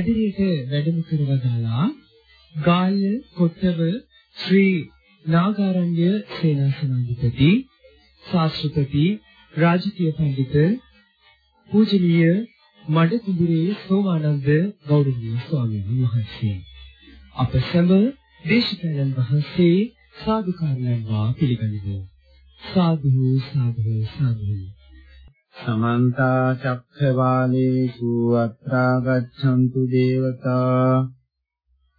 මැදිරියට වැඩම කරවදාලා ගාල්ල කොට්ටව ශ්‍රී නාගාරණ්‍ය සේනාසනාධිපති ශාස්ත්‍රපති රාජකීය පඬිත පූජනීය මඩකුඹුරේ සෝමානන්ද ගෞරවනීය ස්වාමීන් වහන්සේ. අප සැම දේශකයන්න් වහන්සේ සාදුකාරයන්වා පිළිගනිමු. සාදු සාදු සාදු. සමන්ත චක්ඛවාලේසු අත්‍රා ගච්ඡන්තු දේවතා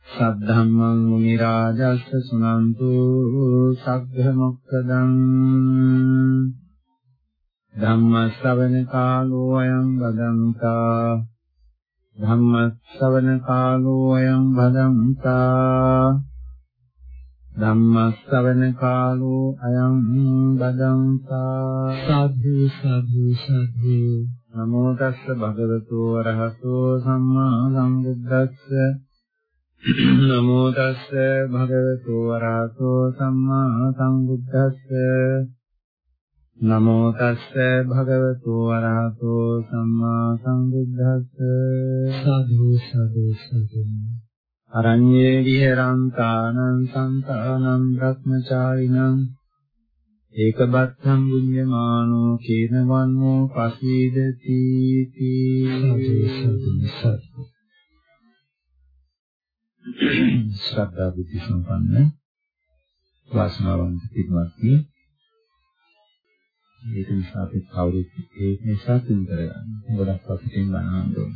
සද්ධම්මං මුනි රාජස්ස සුනන්තු සග්ග මොක්ඛදං ධම්ම ශ්‍රවණ කාලෝ අයං බදන්තා ධම්ම ශ්‍රවණ කාලෝ අයං බදන්තා සාදු සාදු සාදු. නමෝ තස්ස භගවතු වරහතෝ සම්මා සම්බුද්දස්ස. නමෝ තස්ස භගවතු වරහතෝ සම්මා සම්බුද්දස්ස. නමෝ තස්ස භගවතු වරහතෝ සම්මා සම්බුද්දස්ස. සාදු සාදු සාදු අරඤ්ඤේ විහෙරන්තානං සන්තානං බ්‍රහ්මචාරිණං ඒකබත්තං බුඤ්ඤමානෝ කේනවන්නෝ පසීදති සාදු සාදු සාදු ශ්‍රද්ධා බුද්ධ සම්පන්න වාසනාවන්ත පිටුමත්නි ඒක නිසා අපි කවුරුත් ඒක නිසා තුන් කරගන්න. ගොඩක් අපිටින් බණහන්න ඕන.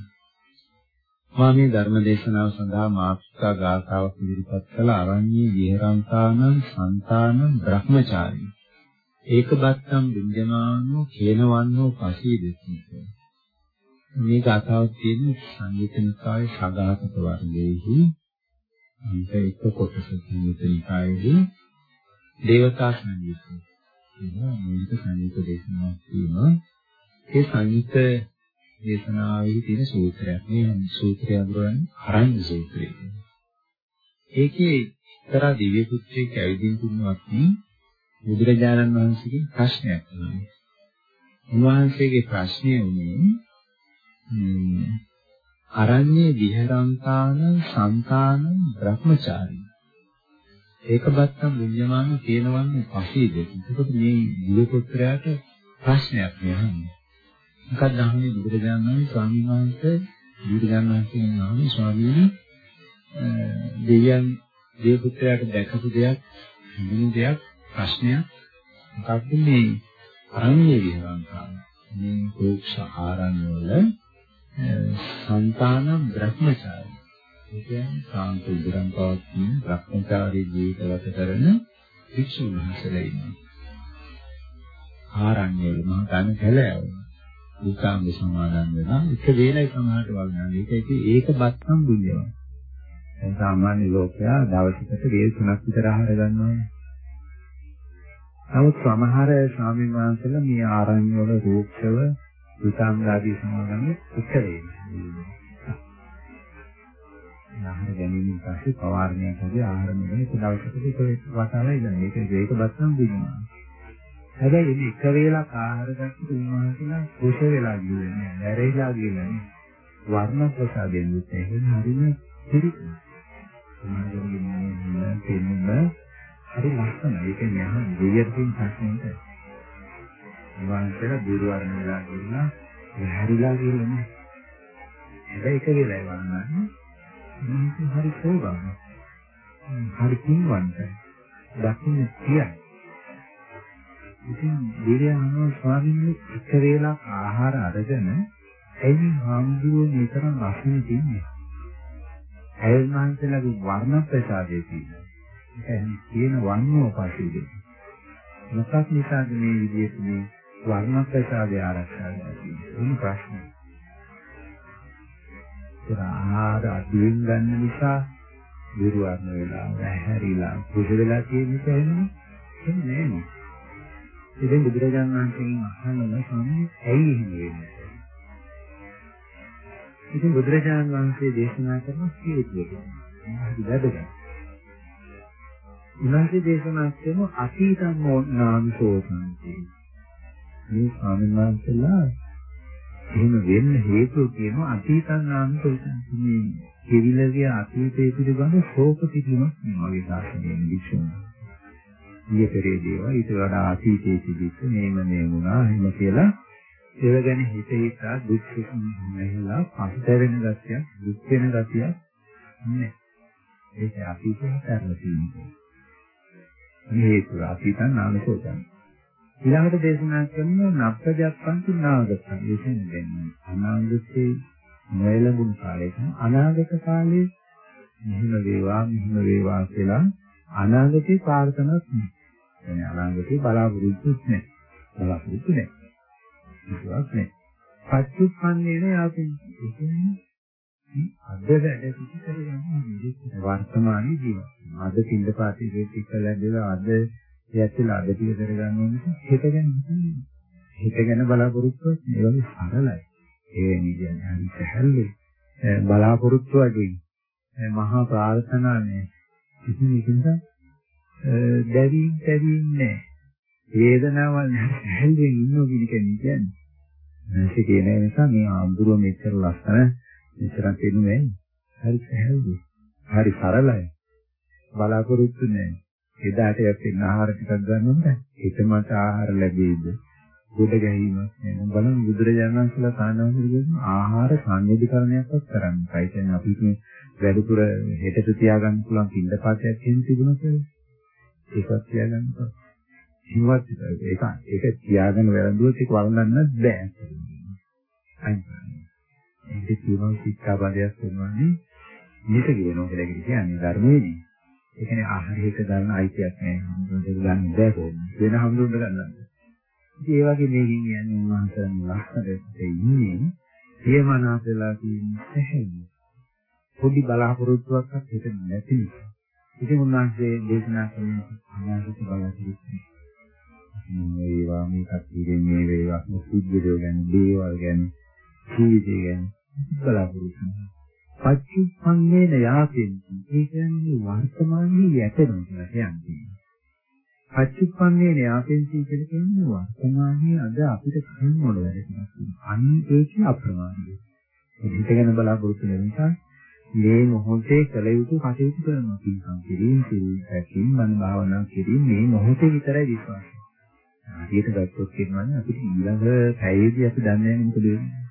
මා මේ ධර්ම දේශනාව සඳහා මාත්‍රිකා ගාථාවක් ඉදිරිපත් කළ අරඤ්ඤේ විහෙරන්තානං සන්තානං බ්‍රහ්මචාරී. ඒක බත්තම් බින්දමානෝ කේනවන්නෝ පසීදති. මේ ගාථාව තියෙන සංගීතනිකායේ සගාතක වර්ගයේහි අන්ත එක කොටස සංගීතනිකායේහි දේවතා සංගීතය. කියනවා මූලික සංගීත දේශනාවක් තියෙනවා. ඒ සංගීත දේශනාවේ තියෙන සූත්‍රයක්. මේ සූත්‍රය අඳුරන්නේ අරඤ්‍ය සූත්‍රය. ඒකේ එක්තරා දිව්‍ය පුත්‍රයෙක් ඇවිදින් තුන්වත් බුදුරජාණන් වහන්සේගෙන් ප්‍රශ්නයක් අහනවා. උන්වහන්සේගේ ප්‍රශ්නය උනේ අරඤ්ඤේ විහරන්තාන సంతාන බ්‍රහ්මචාරී ඒකබත්තම් විඤ්ඤාණ කියනවන්නේ පහේද. එතකොට මේ දිව පුත්‍රයාට ප්‍රශ්නයක් නෑහන්නේ. මොකක්ද අහන්නේ? බුදුරජාණන් වහන්සේ ස්වාමීන් වහන්සේ බුදුරජාණන් වහන්සේ නාමයේ ස්වාමීන් දෙවියන් දේව පුත්‍රයාට දැකපු දෙයක් හඳුනු දෙයක් ප්‍රශ්නයක්. මොකක්ද මේ අරණ්‍ය විහාරංකා මේ කුක්ෂ ආරණ්‍ය වල සංතාන බ්‍රහ්මචාරී ඒ කියන්නේ සාන්ත ඉදරම් පවතින භ්‍රමචාරී ජීවිත ගත කරන වික්ෂුන් වහන්සේලා ඉන්නවා. ආරණ්‍ය වල මහා ධන කැලෑවල. උකාංග සමාදන් වෙනවා. එක වේලයි සමාහට වගනන්නේ. ඒක ඉතින් ඒක බත්නම් බුද්ධියවා. දැන් සාමාන්‍ය ලෝකයා දවසකට වේල් තුනක් විතර ආහාර ගන්නවා. නමුත් සමහර ස්වාමීන් වහන්සේලා මේ ආරණ්‍ය වල රූක්ෂව උකාංගාදී සමාදන් එක වේලයි. ආහාර ගැනීමෙන් පස්සේ පවාරණයක් හරි ආහාර මෙන්න එක දවසකට එක වතාවයි ගන්න. ඒක ඒක බස්සම් දිනනවා. හැබැයි මේ එක වේලක් ආහාර ගත්තට උන්වහන්සේලා කුෂ වෙලා ගියේ නෑ. නැරෙලා ගියේ නෑ. වර්ණ ප්‍රසාදයෙන් යුත් එහෙම හරිම පිළිත්. සමාජයේ තේන්න හරි ලස්සනයි. ඒක නෑ දෙයකින් ප්‍රශ්නෙට. උන්වහන්සේලා බුදු වර්ණ වෙලා ගියා. හැරිලා ගියේ නෑ. හැබැයි එක වේලයි වර්ණන්නේ මේක හරි සෝබාන. හරි කින්වන්තයි. දකින්න කියයි. ඉතින් දීර්යහම ස්වාමීන් එක වේලක් ආහාර අරගෙන ඇයි හාමුදුරුවෝ මේතරම් රසනේ තින්නේ? ඇයි මහන්සලාගේ වර්ණ ප්‍රසාදයේ තියෙන්නේ? ඒකයි කියන වන්නෝ පස්සේ මොකක් නිසාද මේ විදිහට මේ වර්ණ ප්‍රසාදය ආරක්ෂා කරන්නේ? මේ ප්‍රශ්නේ. ඒක ආහාර අඩුවෙන් ගන්න නිසා දුර්වර්ණ වෙලා වැහැරිලා කුස වෙලා තියෙන එක එහෙමනේ එන්නේ නෑ ඉතින් බුදුරජාණන් වහන්සේගෙන් අහනවා ස්වාමී ඇයි එහෙම වෙන්නේ? ඉතින් බුදුරජාණන් වහන්සේ දේශනා කරන හේතුව හරි වැදගත්. උන්වහන්සේ දේශනා කරන අතීතම් නාමසෝතන්ති මේ ස්වාමීන් වහන්සේලා එහෙම වෙන්න හේතුව කියනවා අතීතං නාමකෝසං මේ කෙවිලගේ අතීතයේ පිළිබඳ ශෝක පිළිමක් මගේ සාසනයේ විශ්වන. ඊයේ පෙරේ දේවා ඊට වඩා අතීතයේ තිබිච්ච මේම මේ වුණා එහෙම කියලා ඒව ගැන හිත හිතා දුක් නැහිලා පස්තැවෙන ගතියක් දුක් වෙන ගතියක් නෑ. ඒක අතීතයෙන් කරලා තියෙනවා. මේ හේතුව අතීතං නාමකෝසං ඊළඟට දේශනා කරන නප්පජප්පන්ති නාගතං. ඒ කියන්නේ දැන් අනාගතේ නොයලඟුන් කාලයක අනාගත කාලේ මෙහෙම වේවා මෙහෙම වේවා කියලා අනාගතේ ප්‍රාර්ථනාවක් නෑ. එනේ අලංගකේ බලාපොරොත්තුත් නැහැ. බලාපොරොත්තු නැහැ. විශ්වාස නැහැ. පච්චුප්පන්නේ නේ ආපෙන්. ඒ කියන්නේ අද වැඩ පිටි කරගෙන වර්තමානයේ ජීවත් වෙනවා. අද පින්දපාතේ දෙත් එක්ක ලැබෙලා අද යැත්ලා අද පිළ කරගන්න ඕනේ හිත ගැන හිතන්නේ. හිත ගැන බලාපොරොත්තුවක් නේ. ඒ වගේ සරලයි. ඒ කියන්නේ හරි සැහැල්ලු බලාපොරොත්තු වගේ මහා ප්‍රාර්ථනානේ කිසිම එකකින් දැවීම් දැවීම් නෑ. වේදනාවල් සැහැල්ලුවෙන් ඉන්නෝ කියන එක කියන්නේ. මේක කියන නිසා මේ ආඳුර මෙච්චර ලස්සන මෙච්චරක් එන්නේ හරි සැහැල්ලුයි. හරි සරලයි. බලාපොරොත්තු නෑ. එදාට යැපෙන ආහාර ටිකක් ගන්නවද? හිතමට ආහාර ලැබෙයිද? ගොඩ ගැනීමක් නෑ. බලන්න බුදුරජාණන් වහන්සේලා කාණවහන්සේ කියන ආහාර සංවේදීකරණයක්වත් කරන්නේ. ඒ කියන්නේ අපි මේ වැඩිපුර හෙටට තියාගන්න පුළුවන් පින්දපාතයක් කියන තිබුණා කියලා. ඒකත් තියාගන්න බෑ. හිමවත් ඒක ඒක තියාගෙන වැළඳුවොත් ඒක වළඳන්නත් බෑ. අයින්. ඒක කියනවා ශික්ෂාපදයක් වෙනවානේ. මේක කියනවා කියලා කියන්නේ ධර්මයේදී. ඒ කියන්නේ ආහාරයක ගන්න අයිතියක් නැහැ. හම්බුනේ ගන්න බෑ කොහොමද? වෙන හම්බුන්න ගන්නද? ඉතින් ඒ වගේ මේකින් කියන්නේ උන්වහන්සේන් ලස්සනට ඉන්නේ හේමනාත වෙලා තියෙන සැහැල්ලු. පොඩි බලාපොරොත්තුවක්වත් හිත නැති නිසා. ඉතින් උන්වහන්සේ දේශනා කරන අනාගත බලාපොරොත්තු මේවා මේකත් ඉන්නේ මේ වේවා මුසුද්දේ ගැන දේවල් ගැන ජීවිතය ගැන බලාපොරොත්තු පච්චුප්පන්නේන යාපෙන්ති. ඒ කියන්නේ වර්තමානයේ යැපෙනවා කියලා කියන්නේ. පච්චුප්පන්නේන යාපෙන්ති කියලා කියන්නේ වර්තමානයේ අද අපිට කරන්න ඕන වැඩ ටිකක්. අන්න ඒක අප්‍රමාණයි. හිතගෙන බලාපොරොත්තු වෙන නිසා මේ මොහොතේ කළ යුතු කටයුතු කරනවා. පින්කම් කිරීම, සිල් රැකීම, මන භාවනා කිරීම මේ මොහොතේ විතරයි විශ්වාසය. හරියට ගත්තොත් කියනවා අපිට ඊළඟ පැයේදී අපි දන්නේ නැහැ මොකද වෙන්නේ.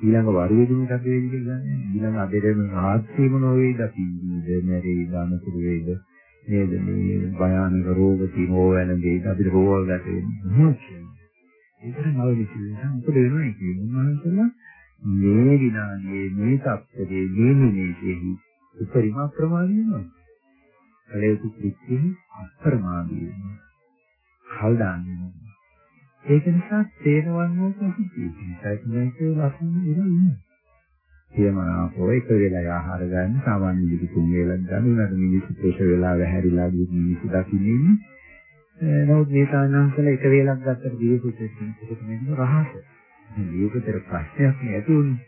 ඊළඟ වරුවේදී මොකද වෙන්නේ කියලා දන්නේ ඊළඟ අදේම රාත්‍රියම නොවේද? අපි ඉඳමැරේ දානතුරු වේද? නේද? මේ භයානක රෝග තිනෝ වෙන දෙයක් අපිට රෝග ගැට වෙන්නේ ඒකට නව විශ්ලේෂණ මොකද වෙන්නේ කියන්නේ? උන්වහන්සේලා මේ විනාඩියේ මේ තත්ත්වයේ මේ නිමේෂයේ උපරිම ප්‍රමාණය වෙනවා කලයුතු කෘත්‍යෙහි අප්‍රමාදී වෙනවා කල් දාන්නේ ඒක නිසා තේරවන්නෝ කිසිදු සයිකලයිකේ ලක්ෂණ ඉන්නේ. සියමනාපෝ එක වෙලයි ආහාර ගන්න සාමාන්‍ය විදි තුන් වේලක් ගන්න උනට මිනිස්සු පේශ වෙලා වැහැරිලා ගිය මිනිස්සු දකින්නේ. නමුත් මේ සාමාන්‍යංශල එක වේලක් ගත්තට ජීවිතේ කෙනෙකුට මෙන්න රහස. මේ ජීවිතේට ප්‍රශ්නයක් නැති උනේ.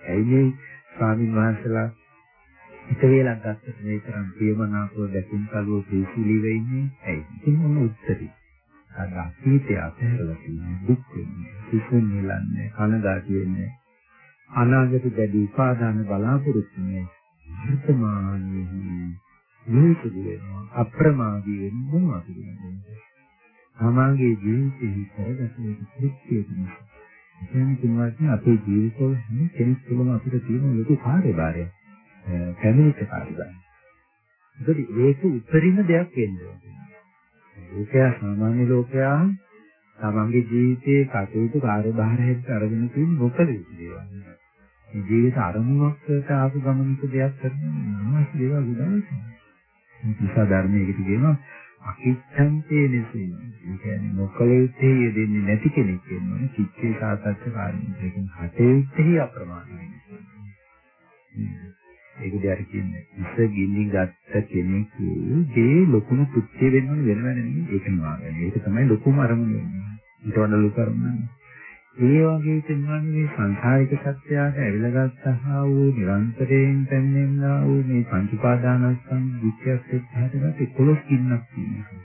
ඇයි මේ ස්වාමීන් වහන්සේලා එක වේලක් ගත්තට මේ තරම් සියමනාපෝ දැකින් කලුව පිළිසිලි වෙන්නේ ඇයි? ඉතින් මොන උත්තරේ? අර අතීතය අතහැරලා තියෙන දුක් වෙන්නේ සිසුන් නිලන්නේ කනගාටු වෙන්නේ අනාගත දැඩි උපාදාන බලාපොරොත්තු වෙන්නේ වර්තමානයේ මේකද වෙනවා අප්‍රමාදී වෙන මොනවද කියන්නේ තමාගේ ජීවිතේ කරගත යුතු කෘත්‍යය තමයි එතන කිව්වාට අපේ ජීවිතවල හැම කෙනෙක් තුළම අපිට තියෙන ලොකු කාර්යභාරයක් පැමිණිච්ච කාර්යභාරය ඒකද ඒක උත්තරින දෙයක් වෙන්නේ ලෝකයා සාමාන්‍ය ලෝකයා තමන්ගේ ජීවිතයේ කටයුතු කාර්යභාරයට අරගෙන තියෙන මොකද දේවල්. මේ ජීවිත අරමුණකට ආපු ගමනක දෙයක් කරන්නේ මොනවද දේවල් ගොඩාක්. මේ නිසා ධර්මයකට කියනවා අකිච්ඡන්තේ නෙසෙයි. ඒ කියන්නේ මොකලෙත්තේ යෙදෙන්නේ නැති කෙනෙක් වෙනවා. කිච්චේ සාතච්ච කාර්යය. ඒකෙන් හටෙත්තේ අප්‍රමාදී වෙනවා. ඒක දිහාට කියන්නේ ඉස්ස ගිනි ගත්ත කෙනෙකුගේ ලොකුම පුත්‍ය වෙන්න වෙනව නෙමෙයි ඒක නාගය. ඒක තමයි ලොකුම අරමුණ වෙන්නේ. ඊට වඩා ලොකු අරමුණ. ඒ වගේ තේමාන මේ සංසාරික සත්‍යයට ඇවිල්ලා ගත්තා වූ නිරන්තරයෙන් පැමිණෙනා වූ මේ පංච උපාදානස්කන්ධ විචයක් එක්කහටට 11 කින්නක් තියෙනවා.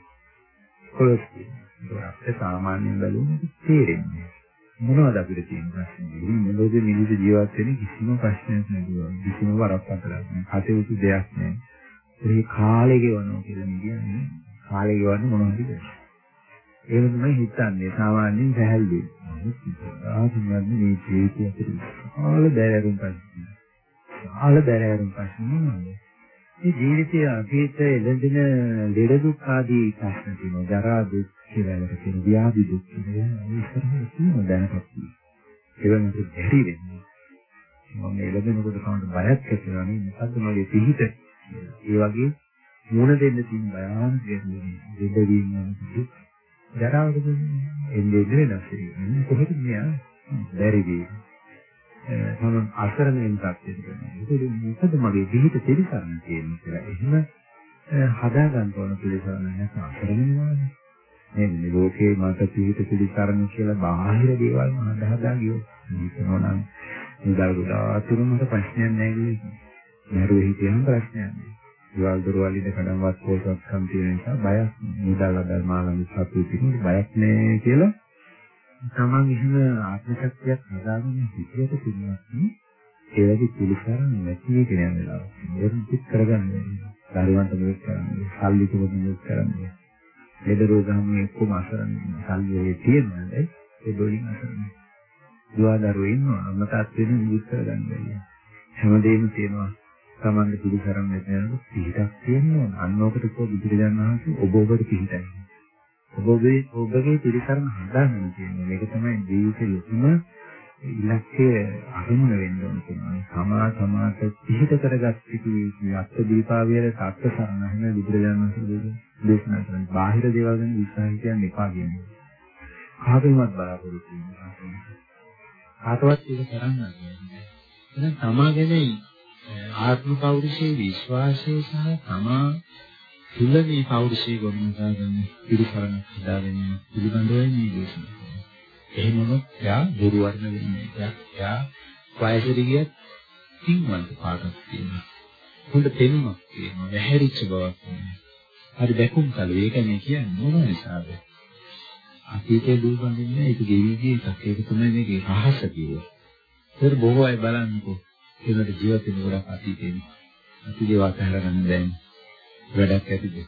11 කින්න. ඒක සාමාන්‍යයෙන් බැලුවොත් තේරෙන්නේ. මොනවද අපිට තියෙන ප්‍රශ්නේ? මේ මෙලොවේ මිනිස්සු ජීවත් වෙන කිසිම ප්‍රශ්නයක් නැතුව කිසිම වරප්‍රසාදයක් නැහැ. කටයුතු දෙයක් නැහැ. ඒ කාලේ ගෙවනවා කියලා කියන්නේ කාලේ ගෙවන්නේ මොනවද කියලා. ඒක තමයි හිතන්නේ සාමාන්‍යයෙන් පැහැදිලි. ආත්මයන් මේ ජීවිතය ඇතුළේ ආල බැලරුම් ප්‍රශ්න. ආල බැලරුම් ප්‍රශ්න මොනවද? මේ ජීවිතයේ අතීතයේ එළඹෙන ලෙඩ දුක් ආදී ප්‍රශ්න තියෙනවා. ජරා දුක් කියලා ඒකට කියන ව්‍යාධි දුක් කියලා ඒ ඉස්සරහට තියෙන දැනගන්න. ඒ වෙනකොට බැරි වෙන්නේ. මම එළඹෙනකොට කවුරුත් බයක් ඇති වෙනවා නේ. මොකද්ද මගේ පිහිට? ඒ වගේ මුණ දෙන්න තියෙන භයානක දෙයක් දෙදවීම දුක්. ජරාවට එන්නේ වෙනස් වෙන්නේ. කොහෙද මෙයා? බැරි වී. මම අසරණ වෙන තත්ත්වෙට වෙනවා. ඒක මොකද මගේ පිහිට පිළිසරණ තියෙන්නේ කියලා. එහෙම හදා ගන්න ඕන පිළිසරණ නැත්නම් අසරණ වෙනවා. මේ ලෝකේ මට පිහිට පිළිසරණ කියලා බාහිර දේවල් මම හදා ගියෝ. මේකනෝ නම් මුදල් ගොඩාක් තිබුණාට ප්‍රශ්නයක් නැහැ කිව්වේ. නෑරුවේ හිටියම ප්‍රශ්නයක් නෑ. දේවල් දොරවල් ඉද කඩම්වත් පොල්සත්කම් තියෙන නිසා බයක් මුදල් අදල් මාළඟ සතු තිබුණ බයක් නෑ කියලා තමන් එහෙම ආත්ම ශක්තියක් හදාගෙන හිතියට තිබුණත් ඒ වගේ පිළිසරණ නැති කියන වෙලාව. ඒක පිට කරගන්න. දරුවන්ට මේක කරන්නේ, සල්ලි තුනක් මේක කරන්නේ. ලෙඩ රෝග හැම එක්කම අසරණ සල්ලි ඒ තියෙනවා නේද? ඒ වලින් අසරණ. දුවදරුවෝ ඉන්නවා අමතත් වෙන නිවිත් කරගන්න බැහැ. හැමදේම තියෙනවා. තමන්ගේ පිළිසරණ නැතිනම් පිටක් තියෙනවා. අන්න ඔකට කෝ බුදුරජාණන් වහන්සේ ඔබ ඔබට පිටයි. ඔබ ඔබේ ඔබගේ පිළිසරණ හදාගන්න තියෙනවා. මේක තමයි ජීවිතේ ලොකුම ඉලක්කය අරමුණ වෙන්න ඕන කියනවා. සමා සමාත පිහිට කරගත් පිටුවේ අත්ත දීපාවියල තාත්ත සරණ හැම බුදුරජාණන් වහන්සේ දේශනා කරන්නේ. බාහිර දේවල් ගැන විශ්වාස කියන්න එපා කියන්නේ. කාගෙන්වත් බලාපොරොත්තු වෙන්න කාටවත් ඒක කරන්න බෑ. එහෙනම් තමා ගැන ආත්ම පෞරුෂයේ විශ්වාසය සහ තමා තුල මේ පෞරුෂය ගොඩනගා ගන්න පිළිකරණ හදාගෙන පිළිබඳව මේ දේශනා කරනවා. එහෙමම එයා දුරු වර්ණ වෙන්නේ. එයා වයසට ගියත් තින්වන්ත පාටක් තියෙනවා. හොඳ පෙනුමක් තියෙනවා. වැහැරිච්ච බවක් තියෙනවා. හරි බැකුම් කල ඒකනේ කියන්නේ මොන නිසාද? අතීතයේ දුරු බඳින්නේ ඒක ගෙවි ගිය එකක්. ඒක තමයි මේකේ රහස කිව්වේ. ඒක බොහෝ අය බලන්නකෝ. ඒකට ජීවත් වෙන ගොඩක් අතීතේනේ. අතීතේ වාතහර ගන්න බෑනේ. වැඩක් ඇතිද?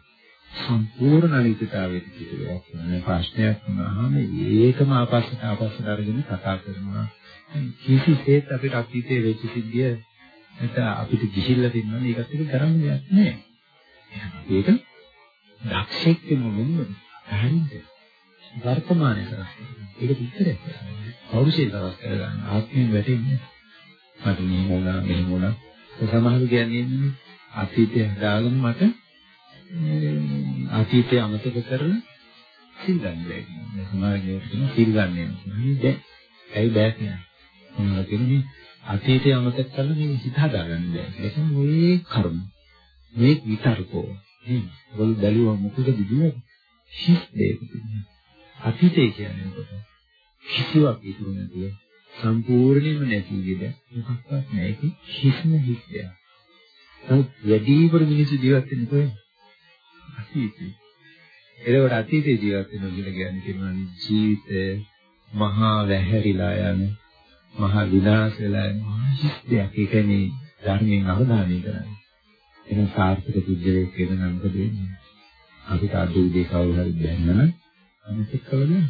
සම්පූර්ණ අනිත්‍යතාවයට පිටුවක් නෑ ප්‍රශ්නයක් වුණාම ඒකම ආපස්සට ආපස්සට අරගෙන කතා කරනවා කිසිසේත් අපිට අතීතයේ වෙච්ච සිද්ධිය නැත්නම් අපිට ගිහිල්ලා තින්නවනේ ඒකත් එක කරන්න දෙයක් නෑ ඒක දක්ෂෙක් වෙනුවෙන් හරිද වර්තමානයේ කරන්නේ ඒක විතරයි පෞරුෂේ දවස් කරගන්න ආත්මයෙන් වැටෙන්නේ මට මෙහෙම වුණා මෙහෙම වුණා සමහර කියන්නේ අතීතය හදාගෙන මට අතීතය අමතක කරලා සිල් ගන්න බැහැ. සමහරවිට කියන සිල් ගන්න නෑ. දැන් ඇයි බෑ කියන්නේ? මොනවා කියන්නේ අතීතය අමතක කරලා මේ සිත හදාගන්න බෑ. ඒක මේ කර්ම. මේ විතරකෝ. නේ. වල බැලුවා මොකද දිදුවේ? හිස් දෙයක් තිබුණා. අතීතය කියන්නේ මොකද? කිසිවක් ඉතුරු නැතුව සම්පූර්ණයෙන්ම නැති විදිහ මොකක්වත් නැහැ. ඒක හිස්ම හිස් දෙයක්. නමුත් වැඩිපුර මිනිස්සු ජීවත් වෙන්නේ කොහෙද? අතීතේ. ඒකට අතීතේ ජීවත් වෙනවා කියලා කියන්නේ කියනවා ජීවිතය මහා වැහැරිලා යන මහා විනාශ වෙලා යන දෙයක්. ඒ කියන්නේ ධර්මයෙන් අවධානය කරන්නේ. එහෙනම් සාර්ථක පුද්ගලයෙක් වෙන නම් මොකද වෙන්නේ? අපිට අද උදේ කවුරු හරි දැන්නම අනිත් කවදද?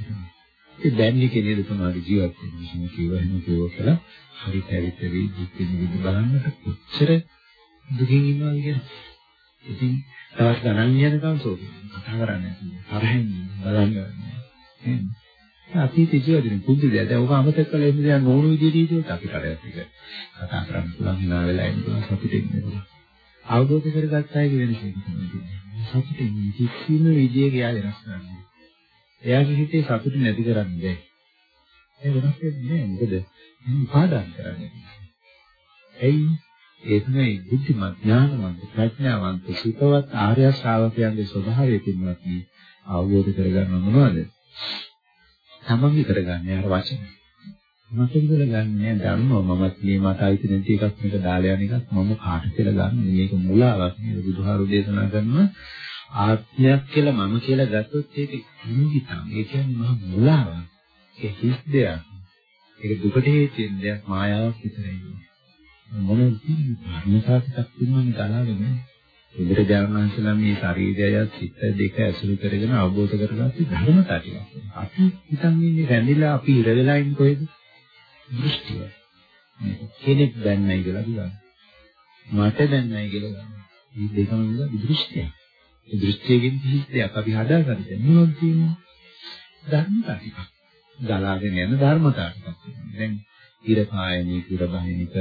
ඒ දැන්නේ කෙනෙක් තමයි ජීවත් වෙන්නේ. එහෙම කිව්ව එහෙම කිව්ව කියලා හරි පැවිදි දුක් විඳින්න බලන්නට කොච්චර දුකින් ඉන්නවා කියන්නේ. ඉතින් තවත් ගණන් යනකම් සෝක කතා කරන්නේ තරහින් බලන්න. අතීත ජීවිතේ පුදුද දැන් ඔක අමතක කළා එහෙම දැන් නෝන විදියට හිටියොත් අපිට අර එක කතා කරන්න පුළුවන් හිනා වෙලා ඉන්න පුළුවන් සතුටින් ඉන්න. අවබෝධ කරගත්ත අය වෙන කෙනෙක් තමයි. සතුටින් කිසිම විදියක යා වෙනස් කරන්නේ. එයාගේ හිතේ සතුට නැති කරන්නේ බැහැ. ඒ වෙනස් වෙන්නේ නෑ මොකද පාඩම් කරන්නේ. එයි ඒ තමයි බුද්ධිමත් ඥානවන්ත ප්‍රඥාවන්ත සුතවත් ආර්ය ශ්‍රාවකයන්ගේ ස්වභාවය පින්වත් මේ අවබෝධ කරගන්න මොනවද? තමන්ගේ කරගන්නේ අර වචන. මට කියලා ගන්නෑ ධර්මව මමත් මේ මට අයිති නැති එකක් මේක දාලා යන එකක් මම කාට කියලා ගන්න මේක මුලාවක් නේද බුදුහාරු දේශනා කරනවා ආත්මයක් කියලා මම කියලා ගත්තොත් ඒක ඉංගිතම් ඒ කියන්නේ මහා මුලාවක් ඒ හිස් දෙයක් ඒක දුකට හේතු වෙන දෙයක් මායාවක් විතරයි. මොනවද කියන්නේ? ධර්මතාවයක් තියෙනවනේ ගලාගෙන. බුදුරජාණන් වහන්සේලා මේ ශරීරය සිත දෙක ඇසුරු කරගෙන අවබෝධ කරගත්තේ ධර්මතාවය. අපි හිතන් ඉන්නේ රැඳිලා අපි ඉර වෙලා ඉන්නේ කොහෙද? දෘෂ්ටිය. කෙනෙක් දැන්නයි කියලා කියනවා. මට දැන්නයි කියලා කියනවා. මේ දෙකම නෙවෙයි දෘෂ්ටිය. ඒ දෘෂ්ටියෙන් කිසි දෙයක් අපි හදාගන්න මොනවද තියෙන්නේ? ධර්මතාවය. ගලාගෙන යන ධර්මතාවයක්. දැන් ඉර පායනී කුර බහිනික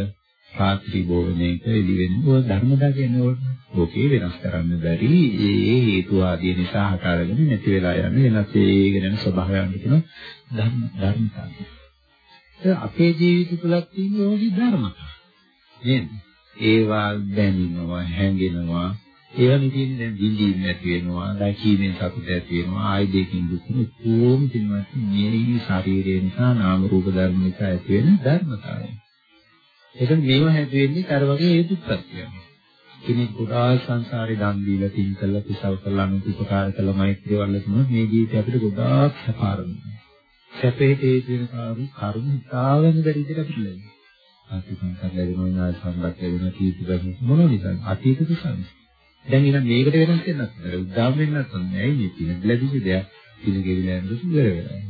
රාත්‍රී භෝජනයක එළි වෙන්නේ ඔය ධර්මතා කියන්නේ ලෝකේ වෙනස් කරන්න බැරි ඒ හේතු ආදී නිසා හටාරගෙන නැති වෙලා යන වෙනස් ඒගෙන යන ස්වභාවයන් කියන ධර්ම ධර්මතාවය. ඒ අපේ ජීවිත තුලක් තියෙන ඕනි ධර්මතා. නේද? ඒවා දැනෙනවා, හැඟෙනවා, ඒවා නිදින් දැන් විඳින්න නැති වෙනවා, දැකීමෙන් සතුට ඇති වෙනවා, ආයදයකින් දුක් කොහොම තිනවත් මේ ශරීරය නිසා නාම රූප ධර්ම නිසා ඇති වෙන ධර්මතාවය. ඒක මේව හැදෙන්නේ අර වගේ හේතුප්‍රත්‍යය. කෙනෙක් ගොඩාක් සංසාරේ දන් දීලා තින් කළා කුසල් කළා අනුත් උපකාර කළා මෛත්‍රී වල තුන මේ ජීවිතය අපිට ගොඩාක් සපාරනවා. සැපේ හේතු වෙන කාරු කර්ම හිතාගෙන බැරි විදිහට අපිට ලැබෙනවා. අපි සංසාර ලැබෙන නාය සම්බත් ලැබෙන කීර්ති බැරි මොන නිසා අතීත කුසල. දැන් ඉතින් මේකට වෙනස් වෙන්නත් බැහැ. උදාම වෙන්නත් නැහැ. ඇයි මේ තියෙන ලැබිච්ච දෙයක් පින ගෙවිලා යනකොට ඉවර වෙලා.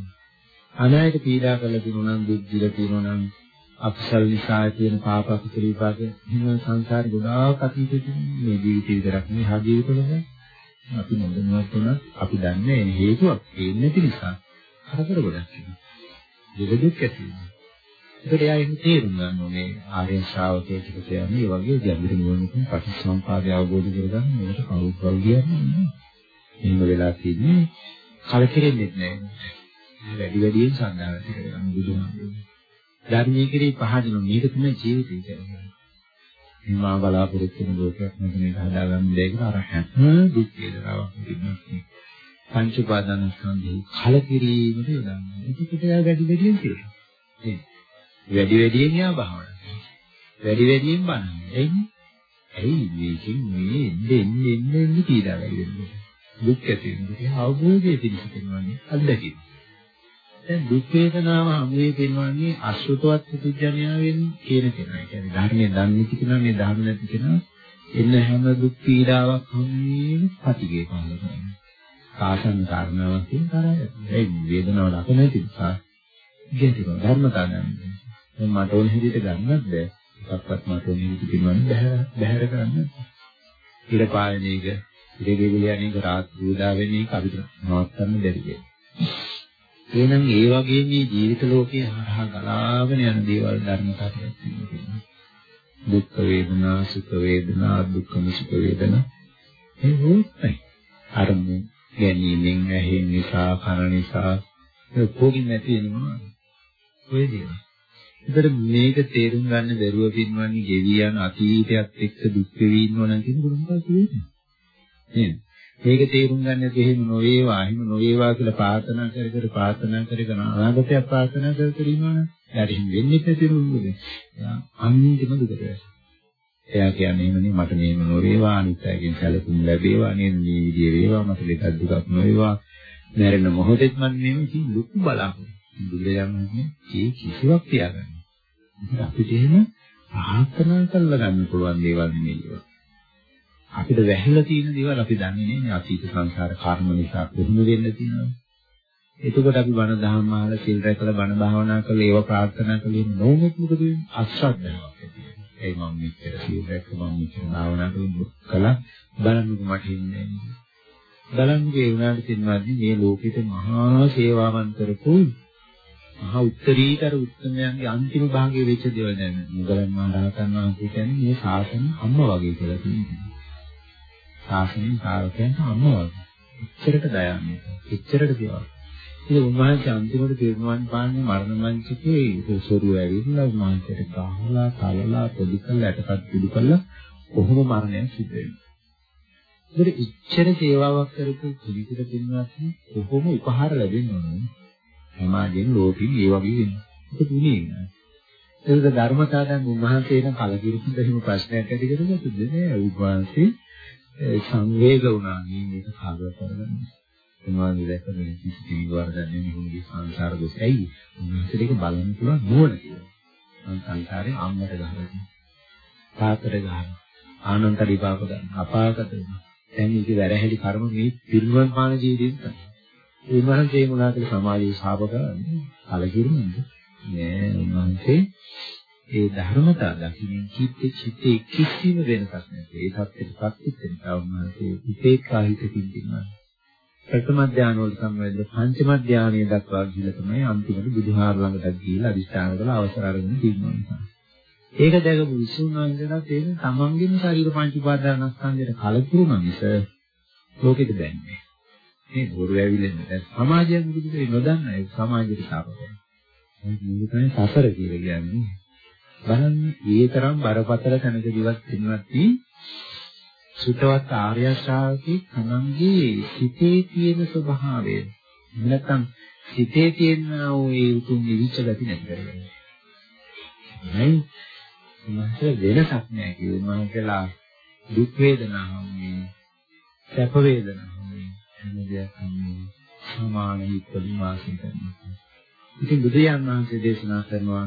අනායක පීඩා කළ දිනුනන් දුක් දිලා තියෙනවා නම් අකුසල නිසා තියෙන පාප අකුසල විපාක හිම සංසාර ගොඩාක් අතීතයේ මේ ජීවිතේ විතරක් නෙවෙයි හා ජීවිතවල අපි නොදැනුවත් වුණත් අපි දන්නේ ඒ හේතුවක් ඒ නැති නිසා කරදර ගොඩක් තියෙනවා. දෙවිදුක් ඇති වෙනවා. ඒකට එයා එහෙම තේරුම් ගන්න ඕනේ ආර්ය ශ්‍රාවකයෙක් කියන්නේ මේ වගේ ගැඹුරු නුවණකින් පටිච්චසමුපාදය අවබෝධ කරගන්න මේකට කවුරු කවුරු කියන්නේ. එහෙම වෙලා තියෙන්නේ කලකිරෙන්නේ නැහැ. වැඩි වැඩියෙන් සංඥාවට කරගන්න බුදුහාමුදුරුවෝ. ධර්මයේ කෙරෙහි පහදින මේක තමයි ජීවිතය කියන්නේ. මා බලාපොරොත්තු වෙන ලෝකයක් නෙමෙයි මේක හදාගන්න දෙයක අර හැම දුක් වේදනාවක් තිබෙනවා. පංච උපාදාන ස්කන්ධේ කලකිරීමට යොදන්නේ. ඒකට එයා වැඩි වැඩියෙන් කියනවා. ඒ වැඩි වැඩියෙන් යා භාවනා. වැඩි වැඩියෙන් බලන්නේ. එන්නේ. ඇයි මේකෙන් මේ දෙන්නේ දෙන්නේ පීඩා වැඩි වෙන්නේ. දුක් ඇති වෙනවා. අවබෝධය පිළිසිත කරනවානේ අත්දැකීම. දැන් දුක් වේදනාව හැමේ පෙන්වන්නේ අසුතවත් පුදුජණයාවෙන් කියන කෙනා. ඒ කියන්නේ ධර්මයේ දන්නේ කෙනා මේ ධර්ම නැති කෙනා එන්න හැම දුක් පීඩාවක් හැමේම පටිගේ පහල කරනවා. සාසන කාරණාවක් කියන කරා ඒ වේදනාව ලක නැති නිසා ගැටෙනවා ධර්මතා ගන්න. දැන් මට ඕන විදිහට ගන්නත් බෑ. එකක්වත් මට ඕන විදිහට පිනවන්න බෑ බෑර කරන්න. ඉර පායනයක ඉරගෙවිලියනේක රාත්‍රී උදා වෙන්නේ අපිට නවත්තන්න බැරි දෙයක්. එහෙනම් ඒ වගේ මේ ජීවිත ලෝකයේ හරහා ගලාගෙන යන දේවල් ධර්මතාවයක් තියෙනවා. දුක් වේදනා, සුඛ වේදනා, දුක්ඛම සුඛ වේදනා. ඒ වුණයි. අරමුණු ගැනීමෙන් ඇහෙන නිසා, කන නිසා කොහොමින් නැති වෙනවා. ඔය දේවල්. ඒතර මේක තේරුම් ගන්න බැරුව පින්වන්නේ ගෙවි යන අතීතයත් එක්ක දුක් වෙවි ඉන්නව නම් කෙනෙකුට මොකද වෙන්නේ? නේද? මේක තේරුම් ගන්න දෙහිම නොවේවා, හිම නොවේවා කියලා ප්‍රාර්ථනා කර කර ප්‍රාර්ථනා කර කර අනාගතය ප්‍රාර්ථනා කර කර ඉන්නවනේ. එයාට හිම වෙන්නේ නැතිරුනේ. එයා අන්තිම දුකට වැටෙනවා. එයා කියන්නේ එහෙමනේ මට මේම නොවේවා, අනිත් අයගෙන් සැලකුම් ලැබේවා, නේද මේ විදිය වේවා, මට දෙකක් දුකක් නොවේවා. මැරෙන මොහොතෙත් මම මේම කි ලොකු බලාපොරොත්තු. බුදුරජාණන් වහන්සේ ඒ කිසිවක් තියාගන්නේ. අපිට එහෙම ප්‍රාර්ථනා කරලා ගන්න පුළුවන් දේවල් නෙමෙයි. අපිට වැහිලා තියෙන දේවල් අපි දන්නේ නැහැ අතීත සංසාර කර්ම නිසා කොහොම වෙන්න තියෙනවද? එතකොට අපි බණ දහම් අහලා සිල් රැකලා බණ භාවනා කරලා ඒව ප්‍රාර්ථනා කළේ නොවුනොත් මොකද වෙන්නේ? අශ්‍රද්ධාවක් ඇති වෙනවා. ඒ මම මෙච්චර සිල් රැකලා මම මෙච්චර භාවනා කළා බලන්නකො මට ඉන්නේ නැහැ. බලන්නේ ඒ වුණාට තින්වාදී මේ ලෝකෙට මහා සේවාවන් කරපු මහා උත්තරීතර උත්තරයන්ගේ අන්තිම භාගයේ වෙච්ච දේවල් දැන් මුගලන් මහ රහතන් වහන්සේ කියන්නේ මේ ශාසන අම්මා වගේ කියලා තියෙනවා. ශාසනයෙන් ශ්‍රාවකයන්ට අම්ම වගේ. එච්චරට දයාන්විත. එච්චරට දේවල්. ඉතින් උන්වහන්සේ අන්තිමට පිරිනුවන් පාන්නේ මරණ මංචකේ සොරුව ඇවිල්ලා උන්වහන්සේට ගහලා, කලලා, පොඩි කරලා, යටපත් පිළි කරලා කොහොම මරණය සිද්ධ වෙන්නේ. ඒකට ඉච්ඡර සේවාවක් කරපු පිළිතුර දෙන්නවත් කොහොම උපහාර ලැබෙන්නවද? සමාජයෙන් ලෝකෙින් ඒ වගේ වෙනවා. ඒක දුන්නේ. ඒක ධර්මතාවයන් උන්වහන්සේ නම් කලකිරීමෙන් එහෙම ප්‍රශ්නයක් ඇති කරගත්තද නෑ උන්වහන්සේ සංවේග වුණා මේ මේක කාගව කරගන්න. උන්වහන්සේ දැකගෙන කිසි කෙනෙකු වරදන්නේ නිහුගේ සංසාර දොස් ඇයි උන්වහන්සේට ඒක බලන්න පුළුවන් නුවණ කියලා. මං සංසාරේ අම්මට ගහලා තාත්තට ගහලා ආනන්ත විපාක ගන්න අපාගත වෙනවා. දැන් මේක වැරහැලි කර්ම මේ පිරිනුවන් පාන ජීවිතේ තමයි. උන්වහන්සේ මොනවාද සමාජයේ ශාප කරන්නේ? කලකිරුණාද? නෑ උන්වහන්සේ ඒ ධර්මතා දකින්න චිත්තේ චිත්තේ කිසිම වෙනසක් නැහැ. ඒ தත්ත්වයටපත් වෙන්න උන්වහන්සේ විපේක්ඛාහිතකින් දිනනවා. ප්‍රථම ධානය වල සම්බන්ධ පංචම ධානය දක්වා ගිහිල්ලා තමයි අන්තිමට බුදුහාර ළඟට ගිහිල්ලා අදිස්ථාන කරලා අවසර අරගෙන තියෙනවා. ඒක දැකපු විසුණුවන්දලා තේරෙන තමන්ගේම ශරීර පංච උපාදානස්කන්ධයට කලකිරුණා මිස ලෝකෙට බැන්නේ. මේ බොරු ඇවිලෙන්නේ දැන් සමාජයෙන් මොකද නොදන්න ඒ සමාජයට සාපකයි. මේක තමයි සසර කියලා කියන්නේ. බලන්න ඒ තරම් බරපතල තැනක ජීවත් වෙනවත් සුතවත් ආර්ය ශ්‍රාවකේ තමන්ගේ සිතේ තියෙන ස්වභාවය නැත්නම් සිතේ තියෙන ওই උතුම් නිවිච්ච ගති නැති කරගන්න. නයි මහත වෙනසක් නැහැ කිව්වේ මම කියලා දුක් වේදනා හැමෝම සැප වේදනා හැමෝම හැම දෙයක්ම සමාන හිතවලින් වාසය කරනවා. ඉතින් බුදුයන් වහන්සේ දේශනා කරනවා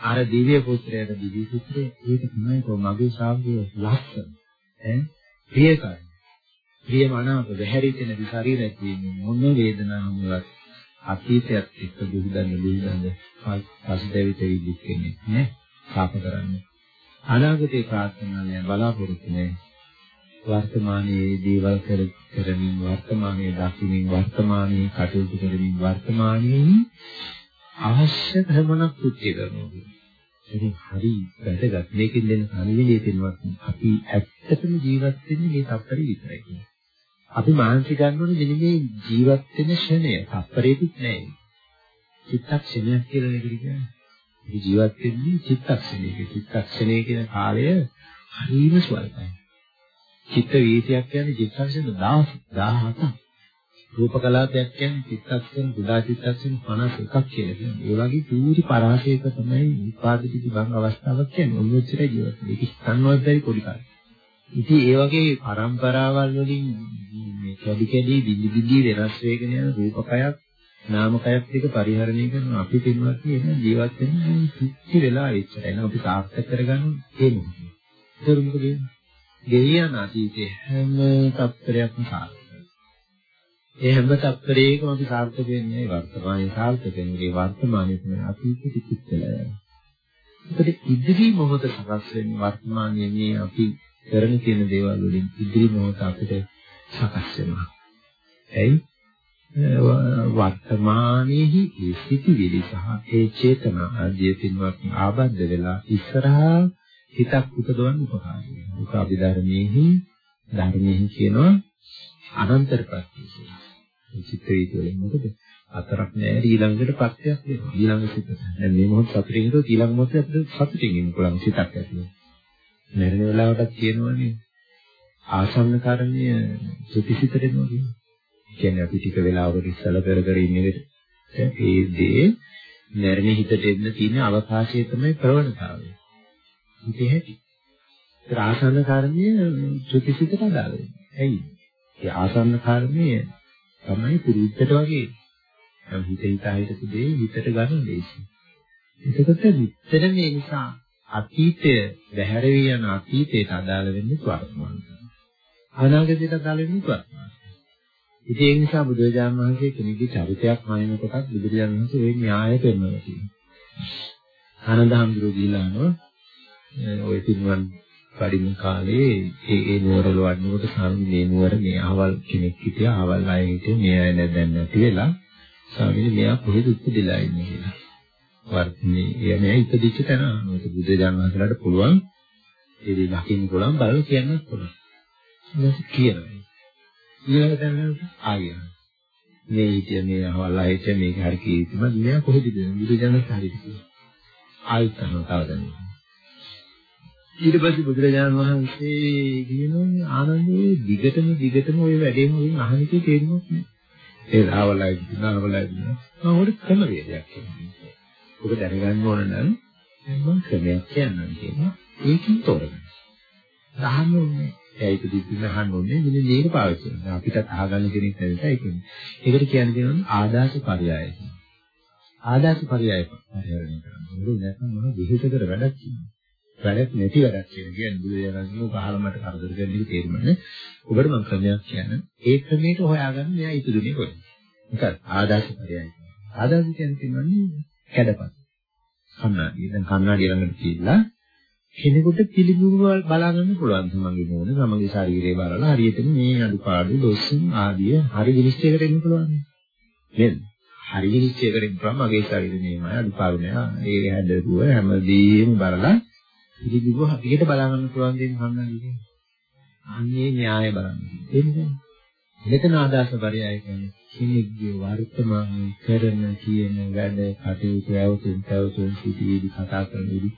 අර දිව්‍ය පුත්‍රයාට දිව්‍ය පුත්‍රය ඒක තමයි කො මගේ ශ්‍රාවකයෝ ලක්ෂණ ඈ? ප්‍රියකරයි ප්‍රියමනාප වැහැරිතෙන දි ශරීරයක් තියෙන්නේ. මොන වේදනාවක්වත් අතීතයත් එක්ක දුහදන්න දුහදන්න පසුතැවිත විදිහට කියන්නේ නේ සාප කරන්නේ. අනාගතේ ප්‍රාර්ථනාවෙන් බලාපොරොත්තු නැහැ. වර්තමානයේ දේවල් කර කරමින් වර්තමානයේ දකිමින් වර්තමානයේ කටයුතු කරමින් වර්තමානයේ අවශ්‍ය ධර්මණක් පුත්‍ය කරනවා. ඉතින් හරි වැදගත් මේකෙන් දෙන සංවේදී දෙනවත් අපි ඇත්තටම ජීවත් වෙන්නේ මේ තප්පරේ විතරයි කියන්නේ. අපි මානසික ගන්නෝනේ මෙන්න මේ ජීවත් වෙන ක්ෂණය තප්පරේකුත් නෑ. චිත්තක්ෂණයක් කියලා නේද කියන්නේ. මේ ජීවත් වෙන්නේ චිත්තක්ෂණයක. චිත්තක්ෂණය කියන කාලය හරිම ස්වල්පයි. චිත්ත වීතියක් කියන්නේ චිත්තක්ෂණ 17ක්. රූප කලාපයක් කියන්නේ චිත්තක්ෂණ කුඩා චිත්තක්ෂණ 51ක් කියලා කියනවා. ඒ වගේ පූර්ති පරාශයක තමයි උපාදිතී භංග අවස්ථාවක් කියන්නේ. ඔන්නොච්චර ජීවත් වෙන්නේ. ඒක ස්තන්වත් බැරි පොඩි කාලේ. ඉතින් ඒ වගේ પરම්පරාවල් වලින් මේ කැඩි කැඩි දිදි දිදි වෙනස් වෙගෙන යන රූපකයක් නාමකයක් දෙක පරිහරණය කරන අපි පින්වත් කියන ජීවත් වෙන කිසි වෙලා ඉච්චරයි. අපි සාර්ථක කරගන්න ඒ මොකද? ඒක මොකද? ගෙවියන අතීතයේ හැම තත්ත්වයක්ම සාර්ථකයි. ඒ හැම තත්ත්වයකම අපි සාර්ථක වෙන්නේ වර්තමානයේ සාර්ථක වෙන්නේ වර්තමානයේ තමයි අතීතෙ පිට වෙලා යනවා. ඒකට ඉදිරි මොහොත සකස් වෙන්නේ වර්තමානයේ මේ අපි කරන කියන දේවල් වලින් ඉදිරි මොහොත අපිට සකස් වෙනවා. එයි වර්තමානයේහි ඒ සිටිවිලි සහ ඒ චේතනා ආදී පින්වත් ආබද්ධ වෙලා ඉස්සරහා හිතක් උපදවන්න උපකාරී වෙනවා. ඒක අභිධර්මයේහි ධර්මයේහි කියනවා අනන්තර ප්‍රත්‍ය කියලා. මේ චිත්ත වීති වලින් මොකද අතරක් නෑ ඊළඟට ප්‍රත්‍යක් දෙනවා. ඊළඟ සිතට. දැන් මේ මොහොත සතුටින් හිතුවොත් ඊළඟ මොහොතේ අපිට සතුටින් ඉන්න පුළුවන් සිතක් ඇති වෙනවා. මරණ වෙලාවටත් කියනවනේ ආසන්න කාරණය සුතිසිතට එනවා කියන්නේ. කියන්නේ අපි ටික වෙලාවකට ඉස්සලා කර කර ඉන්න විට ඒ දේ මරණ හිතට එන්න තියෙන අවකාශය තමයි ප්‍රවණතාවය. හිතේ හැටි. ඒ ආසන්න කාරණය සුතිසිතට අදාළ වෙනවා. ඇයි? ඒ ආසන්න කාරණය තමයි පුරුද්දට වගේ. දැන් හිත හිතා හිතපු දේ හිතට ගන්න දෙයක්. ඒකකට විතර මේ නිසා අතීතය බැහැර වී යන අතීතයට අදාළ වෙන්නේ වර්තමානට. අනාගතයට අදාළ වෙන්නේ වර්තමානට. ඉතින් ඒ නිසා බුදුරජාණන් වහන්සේ කෙනෙකුගේ චරිතයක් මායන කොටක් බුදුරජාණන් වහන්සේ ඒ න්‍යාය කරනවා කියනවා. ආනන්ද හඳුරු ගිලානෝ ඔය පින්වන් පරිම කාලේ ඒ ඒ නුවරල වඩනකොට ස්වාමීන් මේ නුවර මේ අහවල් කෙනෙක් හිටියා අහවල් අය හිටියේ මේ අය දැන් නැති වෙලා ස්වාමීන් මෙයා කොහෙද උපදිලා ඉන්නේ කියලා. වර්තනේ එයා ඉපදිච්ච තැන මොකද බුද්ධ ජානකලාට පුළුවන් ඒ දේ දකින්න පුළුවන් බලලා කියන්නත් පුළුවන්. ඊට කියනවා. ඊළඟ තැන ආයෙත් මේ හිටිය මේ අහවල් අයට මේක හරි කීතිම මෙයා කොහෙද ඉන්නේ බුද්ධ ජානක හරියට කියනවා. ආයෙත් අහනවා තවදන්නේ. ඊට පස්සේ බුදුරජාණන් වහන්සේ කියනවා ආනන්දේ දිගටම දිගටම ওই වැඩේම වලින් අහන එකේ තේරුමක් නෑ. ඒ ආවලයි දිනාවලයි දිනා. මම උඩ ක්‍රම වේදයක් කියනවා. ඔබ දැනගන්න ඕන නම් මම ක්‍රමයක් කියන්නම් කියනවා. ඒකෙන් තොරගන්න. දහන්න ඕනේ. එයා ඒක දිගින් අහන්න ඕනේ මෙන්න මේක පාවිච්චි කරනවා. අපිටත් අහගන්න කෙනෙක් නැතිව ඒක. ඒකට කියන්නේ කියනවා ආදාස පරයය කියලා. ආදාස පරයය පරිහරණය කරනවා. මොකද නැත්නම් මොන විහිතකට වැඩක් කියන්නේ. වැඩක් නැති වැඩක් කියන කියන්නේ බුදුරජාණන් පහළ මට කරදර කරන එක තේරුම නැහැ. ඔබට මම ක්‍රමයක් කියන ඒ ක්‍රමයට හොයාගන්න මෙයා ඉතුරුනේ කොහෙද? මොකද ආදාස පරයය. ආදාස කියන්නේ කියන්නේ කැඩපත්. කන්නාඩිය. දැන් කන්නාඩිය ළඟට කියලා කෙනෙකුට පිළිබිඹු බලා ගන්න පුළුවන් තමන්ගේ මොන තමන්ගේ ශරීරය බලලා හරියටම මේ අඩුපාඩු දොස්සන් ආදිය හරි විනිශ්චයකට එන්න පුළුවන් නේද හරි විනිශ්චයකට එන්න පුළුවන් මගේ ශරීරය මේමයි අඩුපාඩු නෑ ඒ හැදරුව හැමදේම බලලා පිළිබිඹු හරියට බලා ගන්න පුළුවන් දෙයක් හන්නන්නේ අන්නේ න්‍යාය බලන්න එන්නේ මෙතන ආදාස පරයය කියන්නේ කෙනෙක්ගේ වර්තමාන කරන කියන වැඩ කටයුතු ඇවතුම් පැවතුම් සිටිවිලි කතා කරන විදිහ